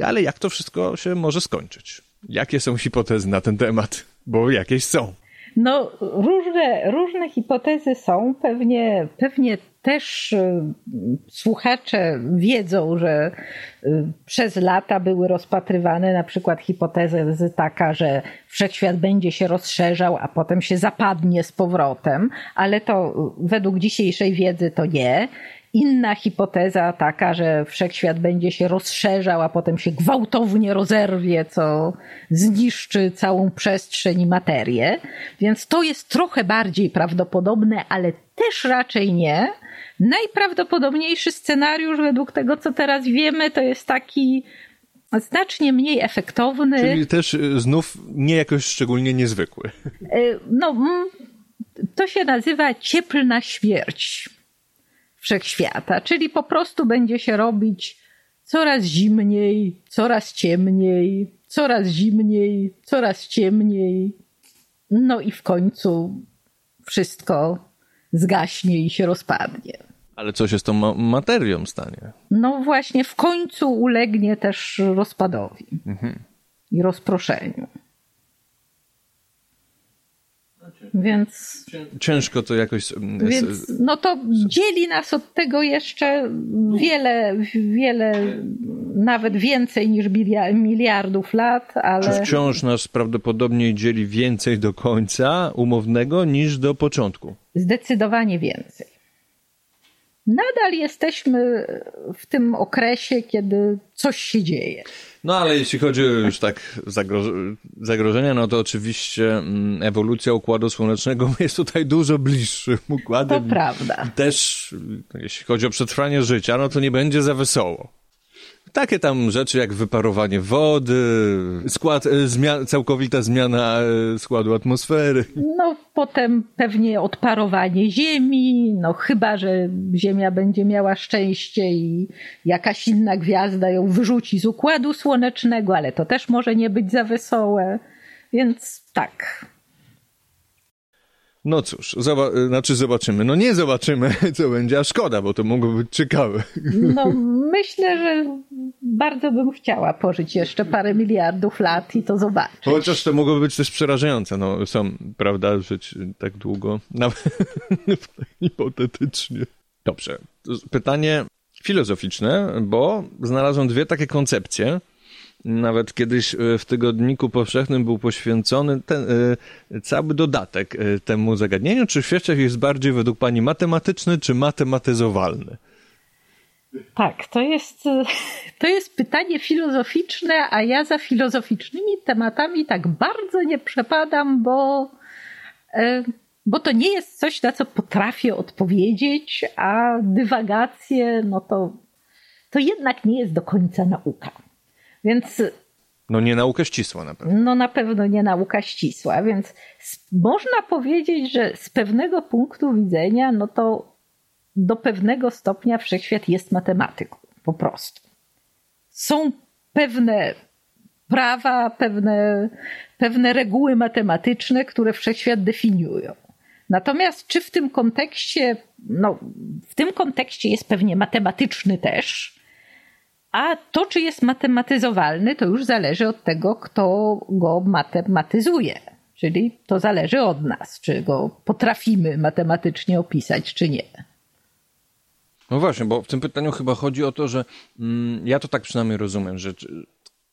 ale jak to wszystko się może skończyć? Jakie są hipotezy na ten temat? Bo jakieś są. No, różne, różne hipotezy są. Pewnie, pewnie też y, słuchacze wiedzą, że y, przez lata były rozpatrywane na przykład hipotezy taka, że wszechświat będzie się rozszerzał, a potem się zapadnie z powrotem, ale to y, według dzisiejszej wiedzy to nie. Inna hipoteza taka, że wszechświat będzie się rozszerzał, a potem się gwałtownie rozerwie, co zniszczy całą przestrzeń i materię. Więc to jest trochę bardziej prawdopodobne, ale też raczej nie. Najprawdopodobniejszy scenariusz, według tego co teraz wiemy, to jest taki znacznie mniej efektowny. Czyli też y, znów nie jakoś szczególnie niezwykły. Y, no, to się nazywa cieplna śmierć wszechświata, czyli po prostu będzie się robić coraz zimniej, coraz ciemniej, coraz zimniej, coraz ciemniej. No i w końcu wszystko zgaśnie i się rozpadnie. Ale co się z tą ma materią stanie? No właśnie, w końcu ulegnie też rozpadowi mhm. i rozproszeniu. Więc. Ciężko to jakoś. Więc, no to dzieli nas od tego jeszcze wiele, wiele, nawet więcej niż miliardów lat, ale. Czy wciąż nas prawdopodobnie dzieli więcej do końca umownego niż do początku? Zdecydowanie więcej. nadal jesteśmy w tym okresie, kiedy coś się dzieje. No ale jeśli chodzi o już tak zagrożenia, no to oczywiście mm, ewolucja Układu Słonecznego <laughs> jest tutaj dużo bliższym układem. To prawda. Też jeśli chodzi o przetrwanie życia, no to nie będzie za wesoło. Takie tam rzeczy jak wyparowanie wody, skład, e, całkowita zmiana e, składu atmosfery. No, potem pewnie odparowanie Ziemi, no chyba, że Ziemia będzie miała szczęście i jakaś inna gwiazda ją wyrzuci z układu słonecznego, ale to też może nie być za Więc tak, no cóż, zoba znaczy zobaczymy. No nie zobaczymy, <laughs> co będzie, a szkoda, bo to mogło być ciekawe. No myślę, że bardzo bym chciała pożyć jeszcze parę miliardów lat i to zobaczyć. Chociaż to mogłoby być też przerażające. No są, prawda, żyć tak długo. <laughs> Nawet hipotetycznie. Dobrze. Pytanie filozoficzne, bo znalazłem dwie takie koncepcje nawet kiedyś e, w tygodniku powszechnym był poświęcony ten, e, cały dodatek e, temu zagadnieniu, czy świeczek jest bardziej według pani matematyczny, czy matematyzowalny? Tak, to jest, to jest pytanie filozoficzne, a ja za filozoficznymi tematami tak bardzo nie przepadam, bo, bo to nie jest coś, na co potrafię odpowiedzieć, a dywagacje, no to, to jednak nie jest do końca nauka. Więc. No nie nauka ścisła na pewno. No na pewno nie nauka ścisła, więc można powiedzieć, że z pewnego punktu widzenia, no to do pewnego stopnia wszechświat jest matematyką, po prostu. Są pewne prawa, pewne, pewne reguły matematyczne, które wszechświat definiują. Natomiast czy w tym kontekście, no w tym kontekście jest pewnie matematyczny też, a to, czy jest matematyzowalny, to już zależy od tego, kto go matematyzuje. Czyli to zależy od nas, czy go potrafimy matematycznie opisać, czy nie. No właśnie, bo w tym pytaniu chyba chodzi o to, że mm, ja to tak przynajmniej rozumiem, że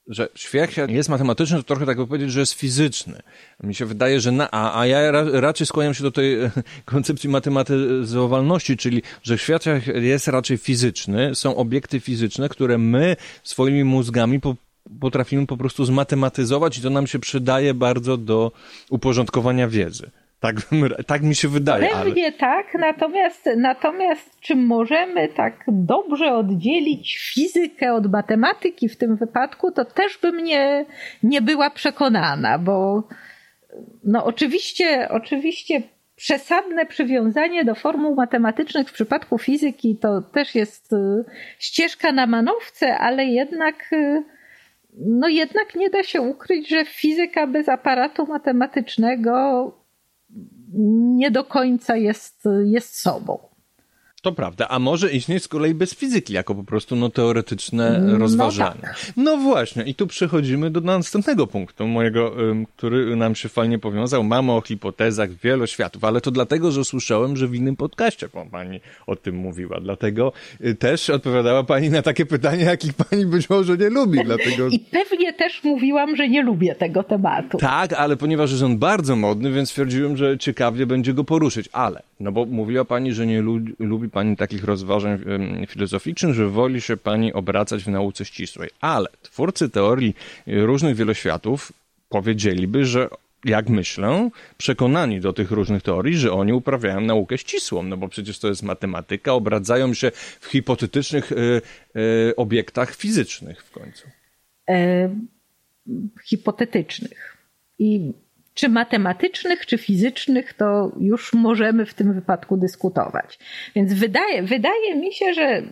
że wszechświat jest matematyczny, to trochę tak by powiedzieć, że jest fizyczny. Mi się wydaje, że na, a, a ja ra, raczej skłaniam się do tej <laughs> koncepcji matematyzowalności, czyli że świat jest raczej fizyczny, są obiekty fizyczne, które my swoimi mózgami po, potrafimy po prostu zmatematyzować i to nam się przydaje bardzo do uporządkowania wiedzy. Tak, <laughs> tak mi się wydaje. Pewnie ale... tak, natomiast, natomiast czy możemy tak dobrze oddzielić fizykę od matematyki w tym wypadku, to też bym nie, nie była przekonana, bo no oczywiście, oczywiście przesadne przywiązanie do formuł matematycznych w przypadku fizyki to też jest y, ścieżka na manowce, ale jednak y, no jednak nie da się ukryć, że fizyka bez aparatu matematycznego nie do końca jest, jest sobą. To prawda, a może istnieć z kolei bez fizyki, jako po prostu no, teoretyczne no rozważania. Tak. No właśnie, i tu przechodzimy do następnego punktu mojego, który nam się fajnie powiązał. Mamy o hipotezach wieloświatów, ale to dlatego, że słyszałem, że w innym podcaście pani o tym mówiła. Dlatego y, też odpowiadała pani na takie pytania, jakich pani być może nie lubi. Dlatego... I pewnie też mówiłam, że nie lubię tego tematu. Tak, ale ponieważ jest on bardzo modny, więc stwierdziłem, że ciekawie będzie go poruszyć. Ale, no bo mówiła pani, że nie lubi pani takich rozważań filozoficznych, że woli się pani obracać w nauce ścisłej. Ale twórcy teorii różnych wieloświatów powiedzieliby, że jak myślę, przekonani do tych różnych teorii, że oni uprawiają naukę ścisłą, no bo przecież to jest matematyka, obradzają się w hipotetycznych y, y, obiektach fizycznych w końcu. E, hipotetycznych. I czy matematycznych, czy fizycznych, to już możemy w tym wypadku dyskutować. Więc wydaje, wydaje mi się, że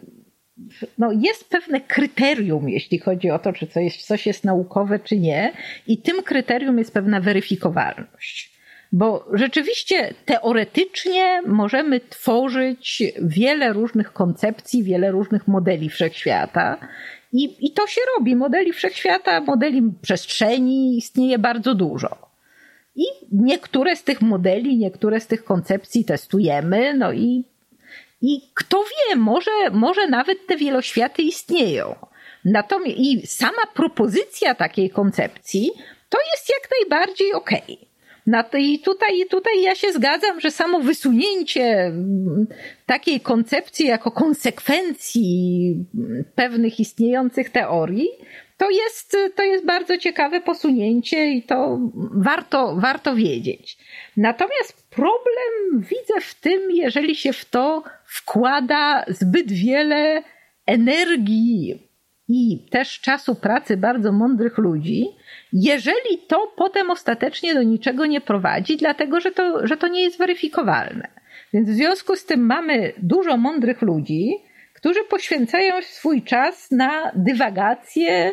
no jest pewne kryterium, jeśli chodzi o to, czy coś, coś jest naukowe, czy nie, i tym kryterium jest pewna weryfikowalność. Bo rzeczywiście teoretycznie możemy tworzyć wiele różnych koncepcji, wiele różnych modeli wszechświata. I, I to się robi. Modeli wszechświata, modeli przestrzeni istnieje bardzo dużo. I niektóre z tych modeli, niektóre z tych koncepcji testujemy, no i, i kto wie, może, może nawet te wieloświaty istnieją. Natomiast i sama propozycja takiej koncepcji to jest jak najbardziej okej. Okay. Na to, I tutaj, tutaj ja się zgadzam, że samo wysunięcie mm, takiej koncepcji jako konsekwencji mm, pewnych istniejących teorii, to jest, to jest bardzo ciekawe posunięcie i to warto, warto wiedzieć. Natomiast problem widzę w tym, jeżeli się w to wkłada zbyt wiele energii i też czasu pracy bardzo mądrych ludzi, jeżeli to potem ostatecznie do niczego nie prowadzi, dlatego że to, że to nie jest weryfikowalne. Więc w związku z tym mamy dużo mądrych ludzi, którzy poświęcają swój czas na dywagację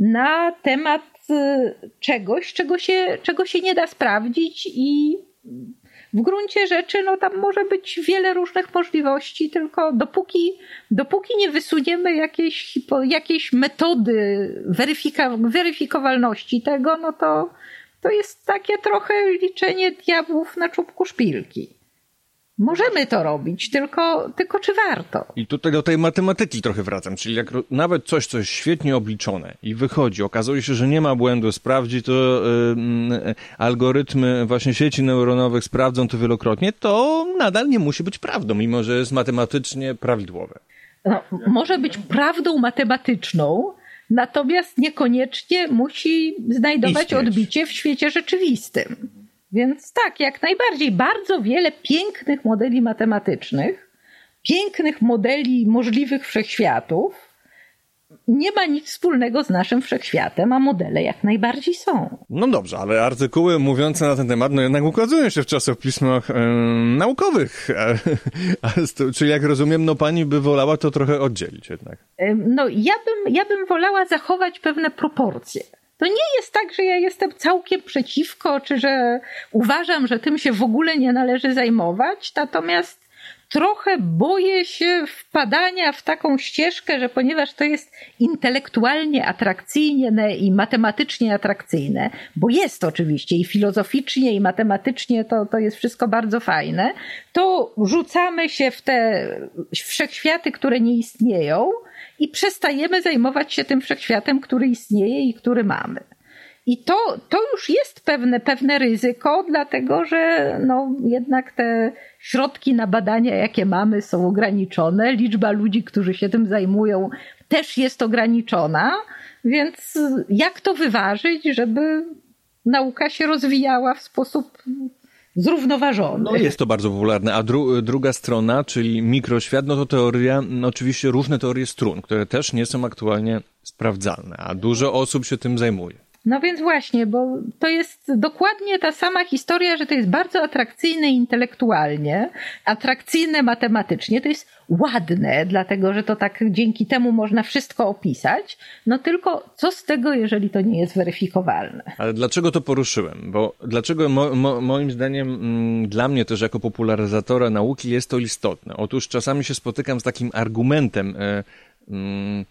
na temat y, czegoś, czego się, czego się nie da sprawdzić i w gruncie rzeczy no tam może być wiele różnych możliwości, tylko dopóki, dopóki nie wysuniemy jakiejś, jakiejś metody weryfika, weryfikowalności tego, no to, to jest takie trochę liczenie diabłów na czubku szpilki. Możemy to robić, tylko, tylko czy warto? I tutaj do tej matematyki trochę wracam, czyli jak nawet coś, co jest świetnie obliczone i wychodzi, okazuje się, że nie ma błędu, sprawdzi to yy, algorytmy właśnie sieci neuronowych, sprawdzą to wielokrotnie, to nadal nie musi być prawdą, mimo że jest matematycznie prawidłowe. No, może być prawdą matematyczną, natomiast niekoniecznie musi znajdować Istnieć. odbicie w świecie rzeczywistym. Więc tak, jak najbardziej. Bardzo wiele pięknych modeli matematycznych, pięknych modeli możliwych wszechświatów nie ma nic wspólnego z naszym wszechświatem, a modele jak najbardziej są. No dobrze, ale artykuły mówiące na ten temat, no jednak ukazują się w czasopismach e, naukowych. <laughs> czyli jak rozumiem, no pani by wolała to trochę oddzielić jednak. No ja bym, ja bym wolała zachować pewne proporcje. To nie jest tak, że ja jestem całkiem przeciwko, czy że uważam, że tym się w ogóle nie należy zajmować, natomiast trochę boję się wpadania w taką ścieżkę, że ponieważ to jest intelektualnie atrakcyjne i matematycznie atrakcyjne, bo jest oczywiście i filozoficznie, i matematycznie to, to jest wszystko bardzo fajne, to rzucamy się w te wszechświaty, które nie istnieją i przestajemy zajmować się tym wszechświatem, który istnieje i który mamy. I to, to już jest pewne, pewne ryzyko, dlatego że no, jednak te środki na badania, jakie mamy, są ograniczone. Liczba ludzi, którzy się tym zajmują, też jest ograniczona. Więc jak to wyważyć, żeby nauka się rozwijała w sposób zrównoważony. No jest to bardzo popularne. A dru druga strona, czyli mikroświat, no to teoria, no oczywiście różne teorie strun, które też nie są aktualnie sprawdzalne, a dużo osób się tym zajmuje. No więc właśnie, bo to jest dokładnie ta sama historia, że to jest bardzo atrakcyjne intelektualnie, atrakcyjne matematycznie, to jest ładne, dlatego że to tak dzięki temu można wszystko opisać. No tylko co z tego, jeżeli to nie jest weryfikowalne? Ale dlaczego to poruszyłem? Bo dlaczego mo, mo, moim zdaniem mm, dla mnie też jako popularyzatora nauki jest to istotne? Otóż czasami się spotykam z takim argumentem. E, mm,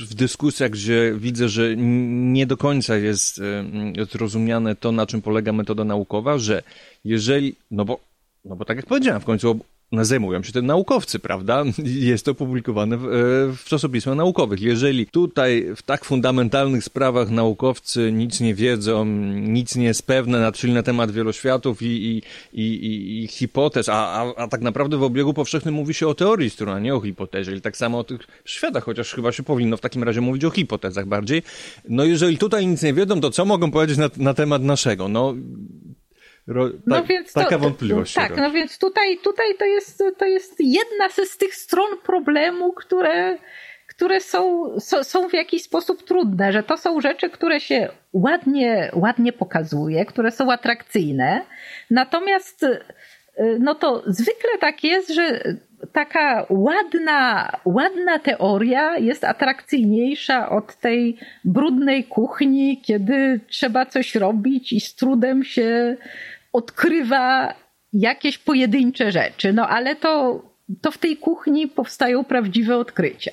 w dyskusjach, gdzie widzę, że nie do końca jest e, zrozumiane to, na czym polega metoda naukowa, że jeżeli, no bo, no bo tak jak powiedziałem, w końcu zajmują się tym naukowcy, prawda? <laughs> Jest to publikowane w, e, w czasopismach naukowych. Jeżeli tutaj w tak fundamentalnych sprawach naukowcy nic nie wiedzą, nic nie jest pewne, czyli na temat wieloświatów i, i, i, i hipotez, a, a, a tak naprawdę w obiegu powszechnym mówi się o teorii strun, a nie o hipotezie, i tak samo o tych światach, chociaż chyba się powinno w takim razie mówić o hipotezach bardziej. No jeżeli tutaj nic nie wiedzą, to co mogą powiedzieć na, na temat naszego? No Ro, no tak, więc taka to, wątpliwość. Tak, no więc tutaj, tutaj to, jest, to jest jedna z tych stron problemu, które, które są, są, są w jakiś sposób trudne, że to są rzeczy, które się ładnie, ładnie pokazuje, które są atrakcyjne. Natomiast no to zwykle tak jest, że taka ładna, ładna teoria jest atrakcyjniejsza od tej brudnej kuchni, kiedy trzeba coś robić i z trudem się odkrywa jakieś pojedyncze rzeczy, no ale to, to w tej kuchni powstają prawdziwe odkrycia,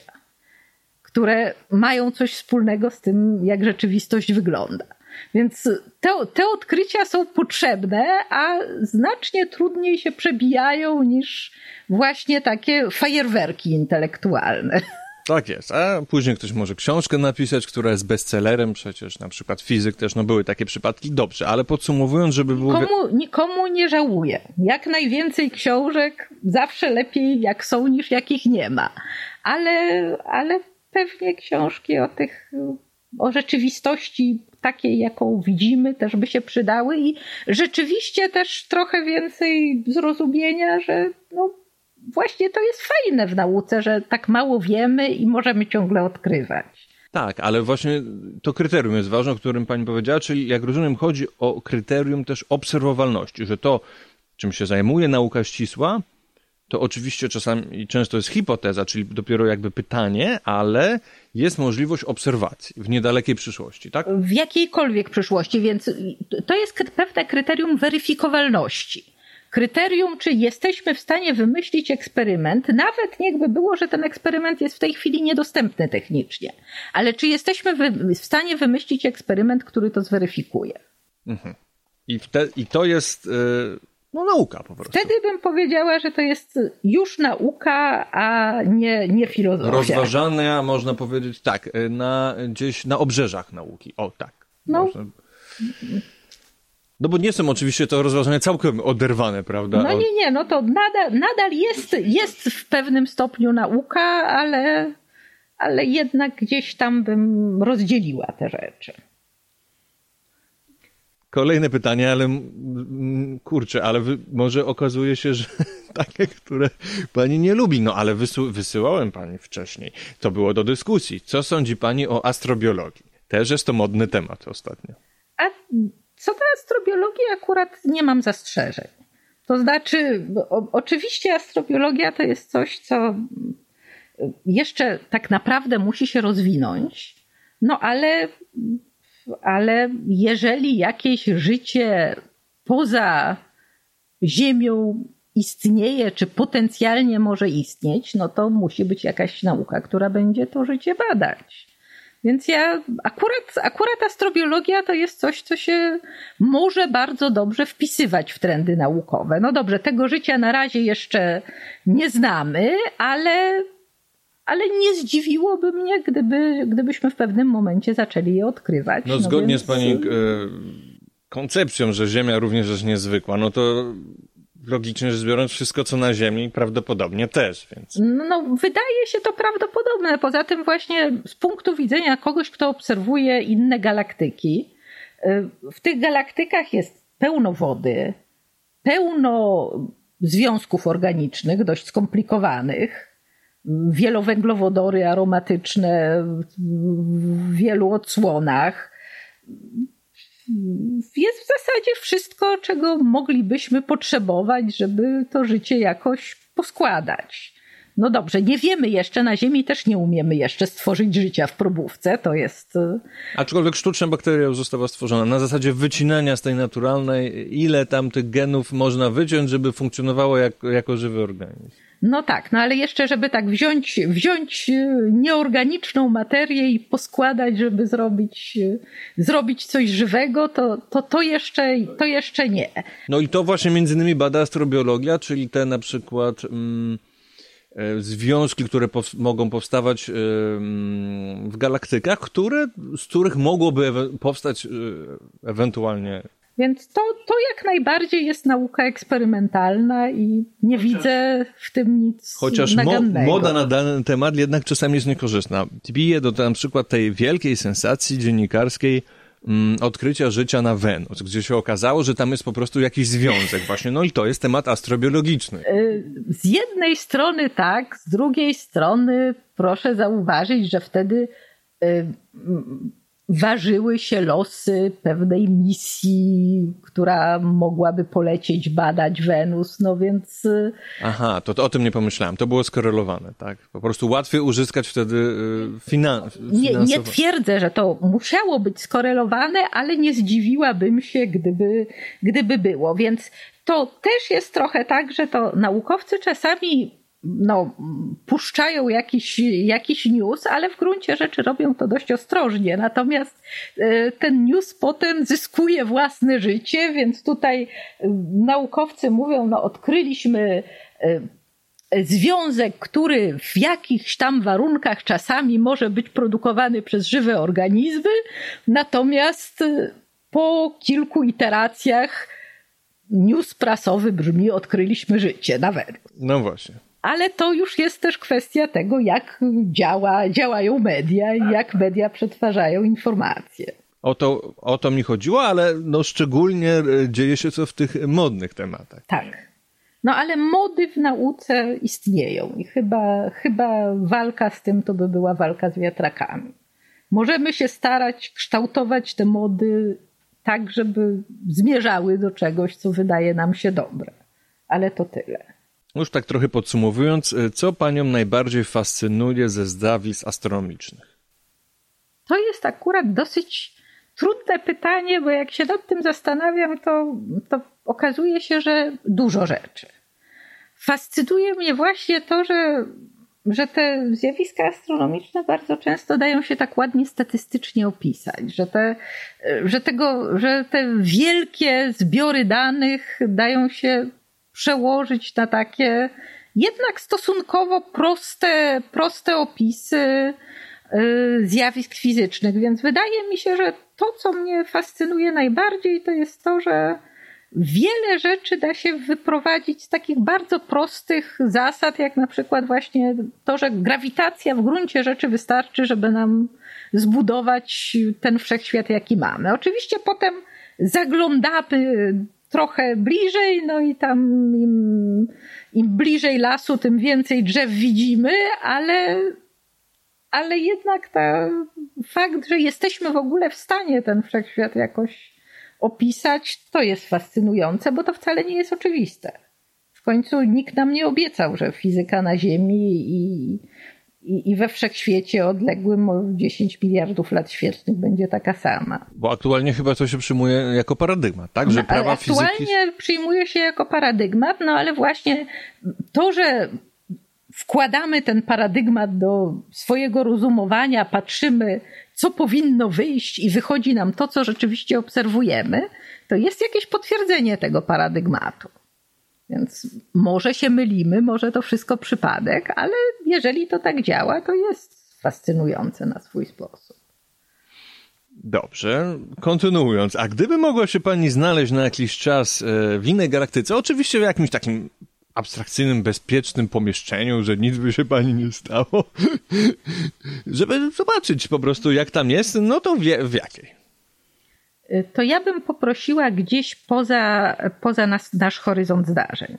które mają coś wspólnego z tym, jak rzeczywistość wygląda. Więc te, te odkrycia są potrzebne, a znacznie trudniej się przebijają niż właśnie takie fajerwerki intelektualne. Tak jest, a później ktoś może książkę napisać, która jest bestsellerem, przecież na przykład fizyk też, no były takie przypadki, dobrze, ale podsumowując, żeby było... Nikomu, nikomu nie żałuję. Jak najwięcej książek, zawsze lepiej jak są niż jakich nie ma. Ale, ale pewnie książki o tych, o rzeczywistości takiej, jaką widzimy, też by się przydały i rzeczywiście też trochę więcej zrozumienia, że no, właśnie to jest fajne w nauce, że tak mało wiemy i możemy ciągle odkrywać. Tak, ale właśnie to kryterium jest ważne, o którym pani powiedziała, czyli jak rozumiem, chodzi o kryterium też obserwowalności, że to, czym się zajmuje nauka ścisła, to oczywiście czasami często jest hipoteza, czyli dopiero jakby pytanie, ale jest możliwość obserwacji w niedalekiej przyszłości, tak? W jakiejkolwiek przyszłości, więc to jest pewne kryterium weryfikowalności. Kryterium, czy jesteśmy w stanie wymyślić eksperyment, nawet niechby było, że ten eksperyment jest w tej chwili niedostępny technicznie, ale czy jesteśmy w stanie wymyślić eksperyment, który to zweryfikuje? Mhm. I, te, I to jest. Yy no nauka po prostu. Wtedy bym powiedziała, że to jest już nauka, a nie, nie filozofia. Rozważana, można powiedzieć, tak, na, gdzieś na obrzeżach nauki. O, tak. No. Można... No bo nie są oczywiście to rozważania całkiem oderwane, prawda? No nie, nie, no to nadal, nadal jest, jest w pewnym stopniu nauka, ale, ale jednak gdzieś tam bym rozdzieliła te rzeczy. Kolejne pytanie, ale kurczę, ale wy, może okazuje się, że <laughs> takie, które pani nie lubi. No ale wysu, wysyłałem pani wcześniej. To było do dyskusji. Co sądzi pani o astrobiologii? Też jest to modny temat ostatnio. A co do astrobiologii akurat nie mam zastrzeżeń. To znaczy, o, oczywiście astrobiologia to jest coś, co jeszcze tak naprawdę musi się rozwinąć, no ale ale jeżeli jakieś życie poza Ziemią istnieje, czy potencjalnie może istnieć, no to musi być jakaś nauka, która będzie to życie badać. Więc ja akurat, akurat astrobiologia to jest coś, co się może bardzo dobrze wpisywać w trendy naukowe. No dobrze, tego życia na razie jeszcze nie znamy, ale ale nie zdziwiłoby mnie, gdyby, gdybyśmy w pewnym momencie zaczęli je odkrywać. No, no zgodnie więc... z Pani e, koncepcją, że Ziemia również jest niezwykła, no to logicznie rzecz biorąc, wszystko co na Ziemi prawdopodobnie też, więc. No, wydaje się to prawdopodobne. Poza tym, właśnie z punktu widzenia kogoś, kto obserwuje inne galaktyki, e, w tych galaktykach jest pełno wody, pełno związków organicznych, dość skomplikowanych wielowęglowodory aromatyczne w wielu odsłonach. Jest w zasadzie wszystko, czego moglibyśmy potrzebować, żeby to życie jakoś poskładać. No dobrze, nie wiemy jeszcze, na Ziemi też nie umiemy jeszcze stworzyć życia w probówce, to jest... Y, Aczkolwiek sztuczna bakteria została stworzona na zasadzie wycinania z tej naturalnej, ile tam tych genów można wyciąć, żeby funkcjonowało jak, jako żywy organizm. No tak, no ale jeszcze, żeby tak wziąć, wziąć e, nieorganiczną materię i poskładać, żeby zrobić, e, zrobić coś żywego, to, to, to, jeszcze, to jeszcze nie. No i to właśnie między innymi bada astrobiologia, czyli te na przykład mm, e, związki, które pow mogą powstawać y, w galaktykach, które, z których mogłoby powstać ewentualnie więc to, to jak najbardziej jest nauka eksperymentalna i nie Chociaż, widzę w tym nic Chociaż. Mo, moda na dany temat jednak czasami jest niekorzystna. Bije do na przykład tej wielkiej sensacji dziennikarskiej mm, odkrycia życia na Wenus, gdzie się okazało, że tam jest po prostu jakiś związek właśnie. No i to jest temat astrobiologiczny. Y, z jednej strony tak, z drugiej strony proszę zauważyć, że wtedy y, ważyły się losy pewnej misji, która mogłaby polecieć badać Wenus, no więc... Y, Aha, to, to o tym nie pomyślałem. To było skorelowane, tak? Po prostu łatwiej uzyskać wtedy y, finan nie, nie twierdzę, że to musiało być skorelowane, ale nie zdziwiłabym się, gdyby, gdyby było. Więc to też jest trochę tak, że to naukowcy czasami no, puszczają jakiś, jakiś news, ale w gruncie rzeczy robią to dość ostrożnie. Natomiast e, ten news potem zyskuje własne życie, więc tutaj e, naukowcy mówią, no odkryliśmy e, związek, który w jakichś tam warunkach czasami może być produkowany przez żywe organizmy, natomiast po kilku iteracjach news prasowy brzmi odkryliśmy życie na Wenus. No właśnie. Ale to już jest też kwestia tego, jak działa, działają media i jak media przetwarzają informacje. O to, o to mi chodziło, ale no szczególnie e, dzieje się co w tych modnych tematach. Tak. No ale mody w nauce istnieją i chyba, chyba walka z tym to by była walka z wiatrakami. Możemy się starać kształtować te mody tak, żeby zmierzały do czegoś, co wydaje nam się dobre. Ale to tyle. Już tak trochę podsumowując, e, co panią najbardziej fascynuje ze zjawisk astronomicznych? To jest akurat dosyć trudne pytanie, bo jak się nad tym zastanawiam, to, to okazuje się, że dużo rzeczy. Fascynuje mnie właśnie to, że, że te zjawiska astronomiczne bardzo często dają się tak ładnie statystycznie opisać, że te, że tego, że te wielkie zbiory danych dają się przełożyć na takie jednak stosunkowo proste, proste opisy y, zjawisk fizycznych. Więc wydaje mi się, że to, co mnie fascynuje najbardziej, to jest to, że wiele rzeczy da się wyprowadzić z takich bardzo prostych zasad, jak na przykład właśnie to, że grawitacja w gruncie rzeczy wystarczy, żeby nam zbudować ten wszechświat, jaki mamy. Oczywiście potem zaglądamy trochę bliżej, no i tam im, im bliżej lasu, tym więcej drzew widzimy, ale, ale jednak ta, fakt, że jesteśmy w ogóle w stanie ten wszechświat jakoś opisać, to jest fascynujące, bo to wcale nie jest oczywiste. W końcu nikt nam nie obiecał, że fizyka na Ziemi i, i, i we wszechświecie odległym o 10 miliardów lat świetlnych będzie taka sama. Bo aktualnie chyba to się przyjmuje jako paradygmat, tak? Że no, prawa aktualnie fizyki... przyjmuje się jako paradygmat, no ale właśnie to, że wkładamy ten paradygmat do swojego rozumowania, patrzymy, co powinno wyjść i wychodzi nam to, co rzeczywiście obserwujemy, to jest jakieś potwierdzenie tego paradygmatu. Więc może się mylimy, może to wszystko przypadek, ale jeżeli to tak działa, to jest fascynujące na swój sposób. Dobrze, kontynuując, a gdyby mogła się pani znaleźć na jakiś czas e, w innej galaktyce, oczywiście w jakimś takim abstrakcyjnym, bezpiecznym pomieszczeniu, że nic by się pani nie stało, <laughs> żeby zobaczyć po prostu jak tam jest, no to wie, w jakiej. To ja bym poprosiła gdzieś poza, poza nas, nasz horyzont zdarzeń.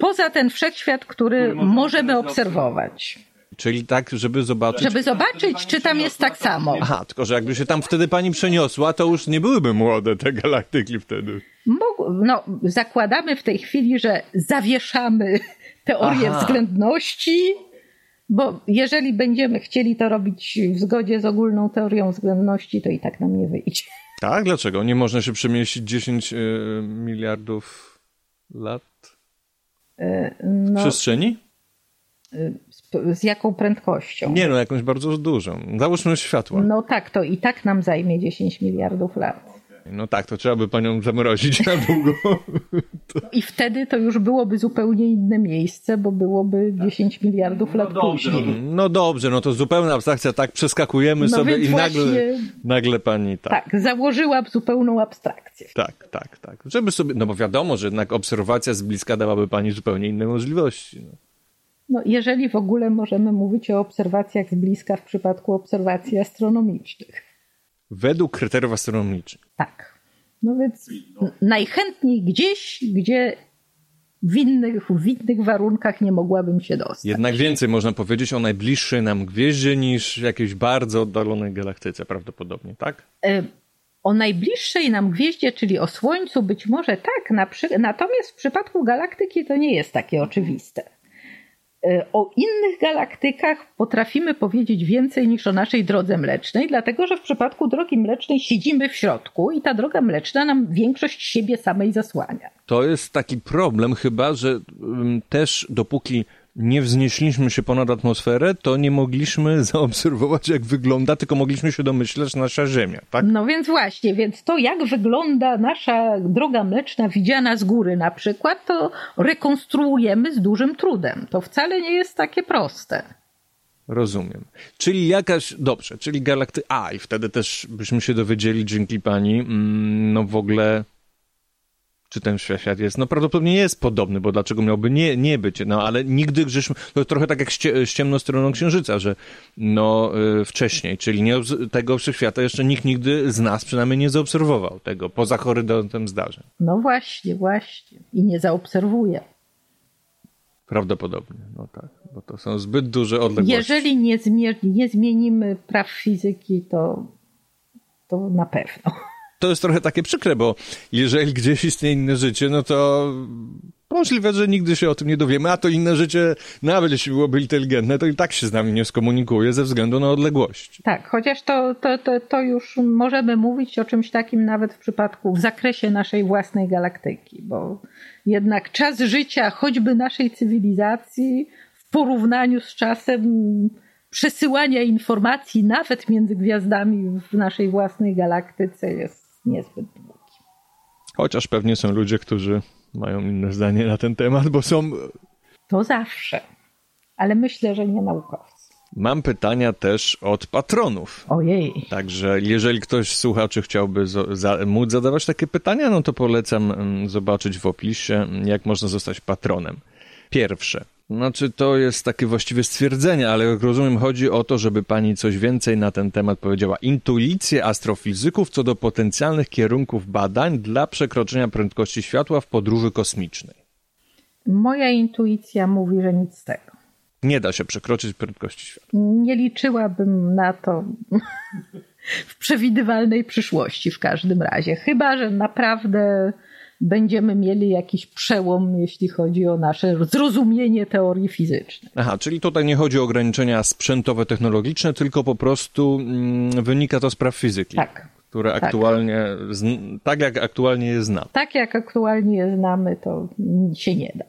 Poza ten wszechświat, który możemy obserwować. Czyli tak, żeby zobaczyć. Żeby zobaczyć, czy tam jest tak samo. Aha, tylko że jakby się tam wtedy pani przeniosła, to już nie byłyby młode te galaktyki wtedy. No, zakładamy w tej chwili, że zawieszamy teorię Aha. względności, bo jeżeli będziemy chcieli to robić w zgodzie z ogólną teorią względności, to i tak nam nie wyjdzie. Tak? Dlaczego? Nie można się przemieścić 10 y, miliardów lat y, no, w przestrzeni? z jaką prędkością? Nie no, jakąś bardzo dużą. Załóżmy światła. No tak, to i tak nam zajmie 10 miliardów lat. No tak, to trzeba by panią zamrozić na długo. <laughs> To... I wtedy to już byłoby zupełnie inne miejsce, bo byłoby 10 miliardów lat no później. No dobrze, no to zupełna abstrakcja, tak przeskakujemy no sobie i nagle, właśnie... nagle pani tak. Tak, założyłam zupełną abstrakcję. Tak, tak, tak. Żeby sobie, no bo wiadomo, że jednak obserwacja z bliska dawaby pani zupełnie inne możliwości. No. No, jeżeli w ogóle możemy mówić o obserwacjach z bliska w przypadku obserwacji astronomicznych. Według kryteriów astronomicznych. Tak. No więc najchętniej gdzieś, gdzie w innych, w innych warunkach nie mogłabym się dostać. Jednak więcej można powiedzieć o najbliższej nam gwieździe niż jakiejś bardzo oddalonej galaktyce prawdopodobnie, tak? E, o najbliższej nam gwieździe, czyli o Słońcu, być może tak, natomiast w przypadku galaktyki to nie jest takie oczywiste. E, o innych galaktykach potrafimy powiedzieć więcej niż o naszej drodze mlecznej, dlatego że w przypadku drogi mlecznej siedzimy w środku i ta droga mleczna nam większość siebie samej zasłania. To jest taki problem chyba, że też dopóki nie wznieśliśmy się ponad atmosferę, to nie mogliśmy <laughs> zaobserwować, jak wygląda, tylko mogliśmy się domyśleć nasza Ziemia, tak? No więc właśnie, więc to jak wygląda nasza droga mleczna widziana z góry na przykład, to rekonstruujemy z dużym trudem. To wcale nie jest takie proste. Rozumiem. Czyli jakaś, dobrze, czyli galakty... A, i wtedy też byśmy się dowiedzieli dzięki pani, mm, no w ogóle czy ten świat jest. No prawdopodobnie jest podobny, bo dlaczego miałby nie, nie być? No ale nigdy żeśmy, to trochę tak jak z ciemną stroną Księżyca, że no y, wcześniej, czyli nie, tego wszechświata jeszcze nikt nigdy z nas przynajmniej nie zaobserwował tego, poza horyzontem zdarzeń. No właśnie, właśnie. I nie zaobserwuje. Prawdopodobnie, no tak, bo to są zbyt duże odległości. Jeżeli nie, zmier- nie zmienimy praw fizyki, to, to na pewno to jest trochę takie przykre, bo jeżeli gdzieś istnieje inne życie, no to możliwe, że nigdy się o tym nie dowiemy, a to inne życie, nawet jeśli byłoby inteligentne, to i tak się z nami nie skomunikuje ze względu na odległość. Tak, chociaż to, to, to, to już możemy mówić o czymś takim nawet w przypadku, w zakresie naszej własnej galaktyki, bo jednak czas życia choćby naszej cywilizacji w porównaniu z czasem przesyłania informacji nawet między gwiazdami w naszej własnej galaktyce jest niezbyt długi. Chociaż pewnie są ludzie, którzy mają inne zdanie na ten temat, bo są. To zawsze. Ale myślę, że nie naukowcy. Mam pytania też od patronów. Ojej. Także jeżeli ktoś z słuchaczy chciałby za, móc zadawać takie pytania, no to polecam mm, zobaczyć w opisie, jak można zostać patronem. Pierwsze. Znaczy, to jest takie właściwie stwierdzenie, ale jak rozumiem, chodzi o to, żeby pani coś więcej na ten temat powiedziała. Intuicje astrofizyków co do potencjalnych kierunków badań dla przekroczenia prędkości światła w podróży kosmicznej. Moja intuicja mówi, że nic z tego. Nie da się przekroczyć prędkości światła. Nie liczyłabym na to <laughs> w przewidywalnej przyszłości w każdym razie. Chyba, że naprawdę będziemy mieli jakiś przełom, jeśli chodzi o nasze zrozumienie teorii fizycznej. Aha, czyli tutaj nie chodzi o ograniczenia sprzętowe, technologiczne, tylko po prostu mm, wynika to z praw fizyki. Tak. Które tak. aktualnie, tak jak aktualnie je znamy. Tak jak aktualnie je znamy, to się nie da.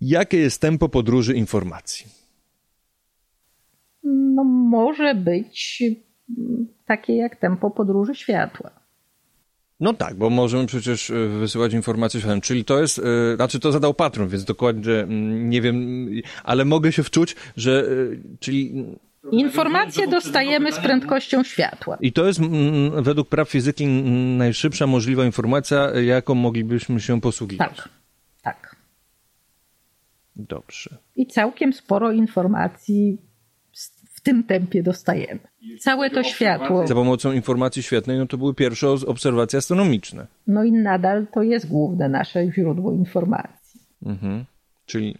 Jakie jest tempo podróży informacji? No, może być takie jak tempo podróży światła. No tak, bo możemy przecież e, wysyłać informacje światem, czyli to jest, yy, znaczy to zadał patron, więc dokładnie mm, nie wiem, ale mogę się wczuć, że, yy, czyli... Informacje dostajemy z prędkością światła. I to jest m, według praw fizyki najszybsza możliwa informacja, jaką moglibyśmy się posługiwać. Tak, tak. Dobrze. I całkiem sporo informacji tym tempie dostajemy. Całe to światło. Za pomocą informacji świetnej, no to były pierwsze obserwacje astronomiczne. No i nadal to jest główne nasze źródło informacji. Mhm. Czyli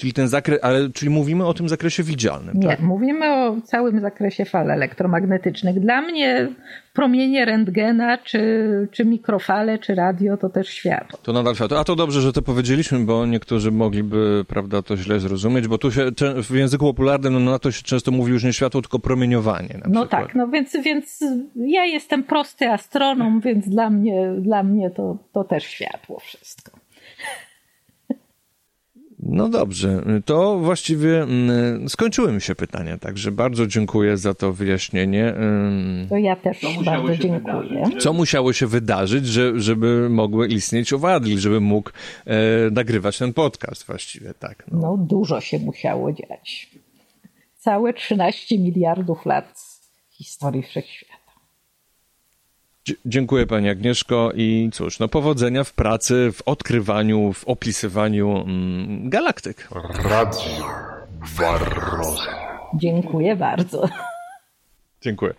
Czyli ten zakres, ale czyli mówimy o tym zakresie widzialnym. Nie, tak? mówimy o całym zakresie fal elektromagnetycznych. Dla mnie promienie rentgena, czy, czy mikrofale, czy radio to też światło. To nadal światło. A to dobrze, że to powiedzieliśmy, bo niektórzy mogliby, prawda, to źle zrozumieć, bo tu się w języku popularnym no, na to się często mówi już nie światło, tylko promieniowanie. no przykład. tak, no więc, więc ja jestem prosty astronom, więc dla mnie, dla mnie to, to też światło wszystko. No dobrze, to właściwie mm, skończyły mi się pytania, także bardzo dziękuję za to wyjaśnienie. To ja też bardzo dziękuję. Co musiało się wydarzyć, że, żeby mogły istnieć owady, żeby mógł e, nagrywać ten podcast właściwie, tak? No. no dużo się musiało dziać. Całe 13 miliardów lat historii wszechświata dziękuję Pani Agnieszko i cóż, no powodzenia w pracy, w odkrywaniu, w opisywaniu mm, galaktyk. Radio Barroza. Dziękuję bardzo. Dziękuję.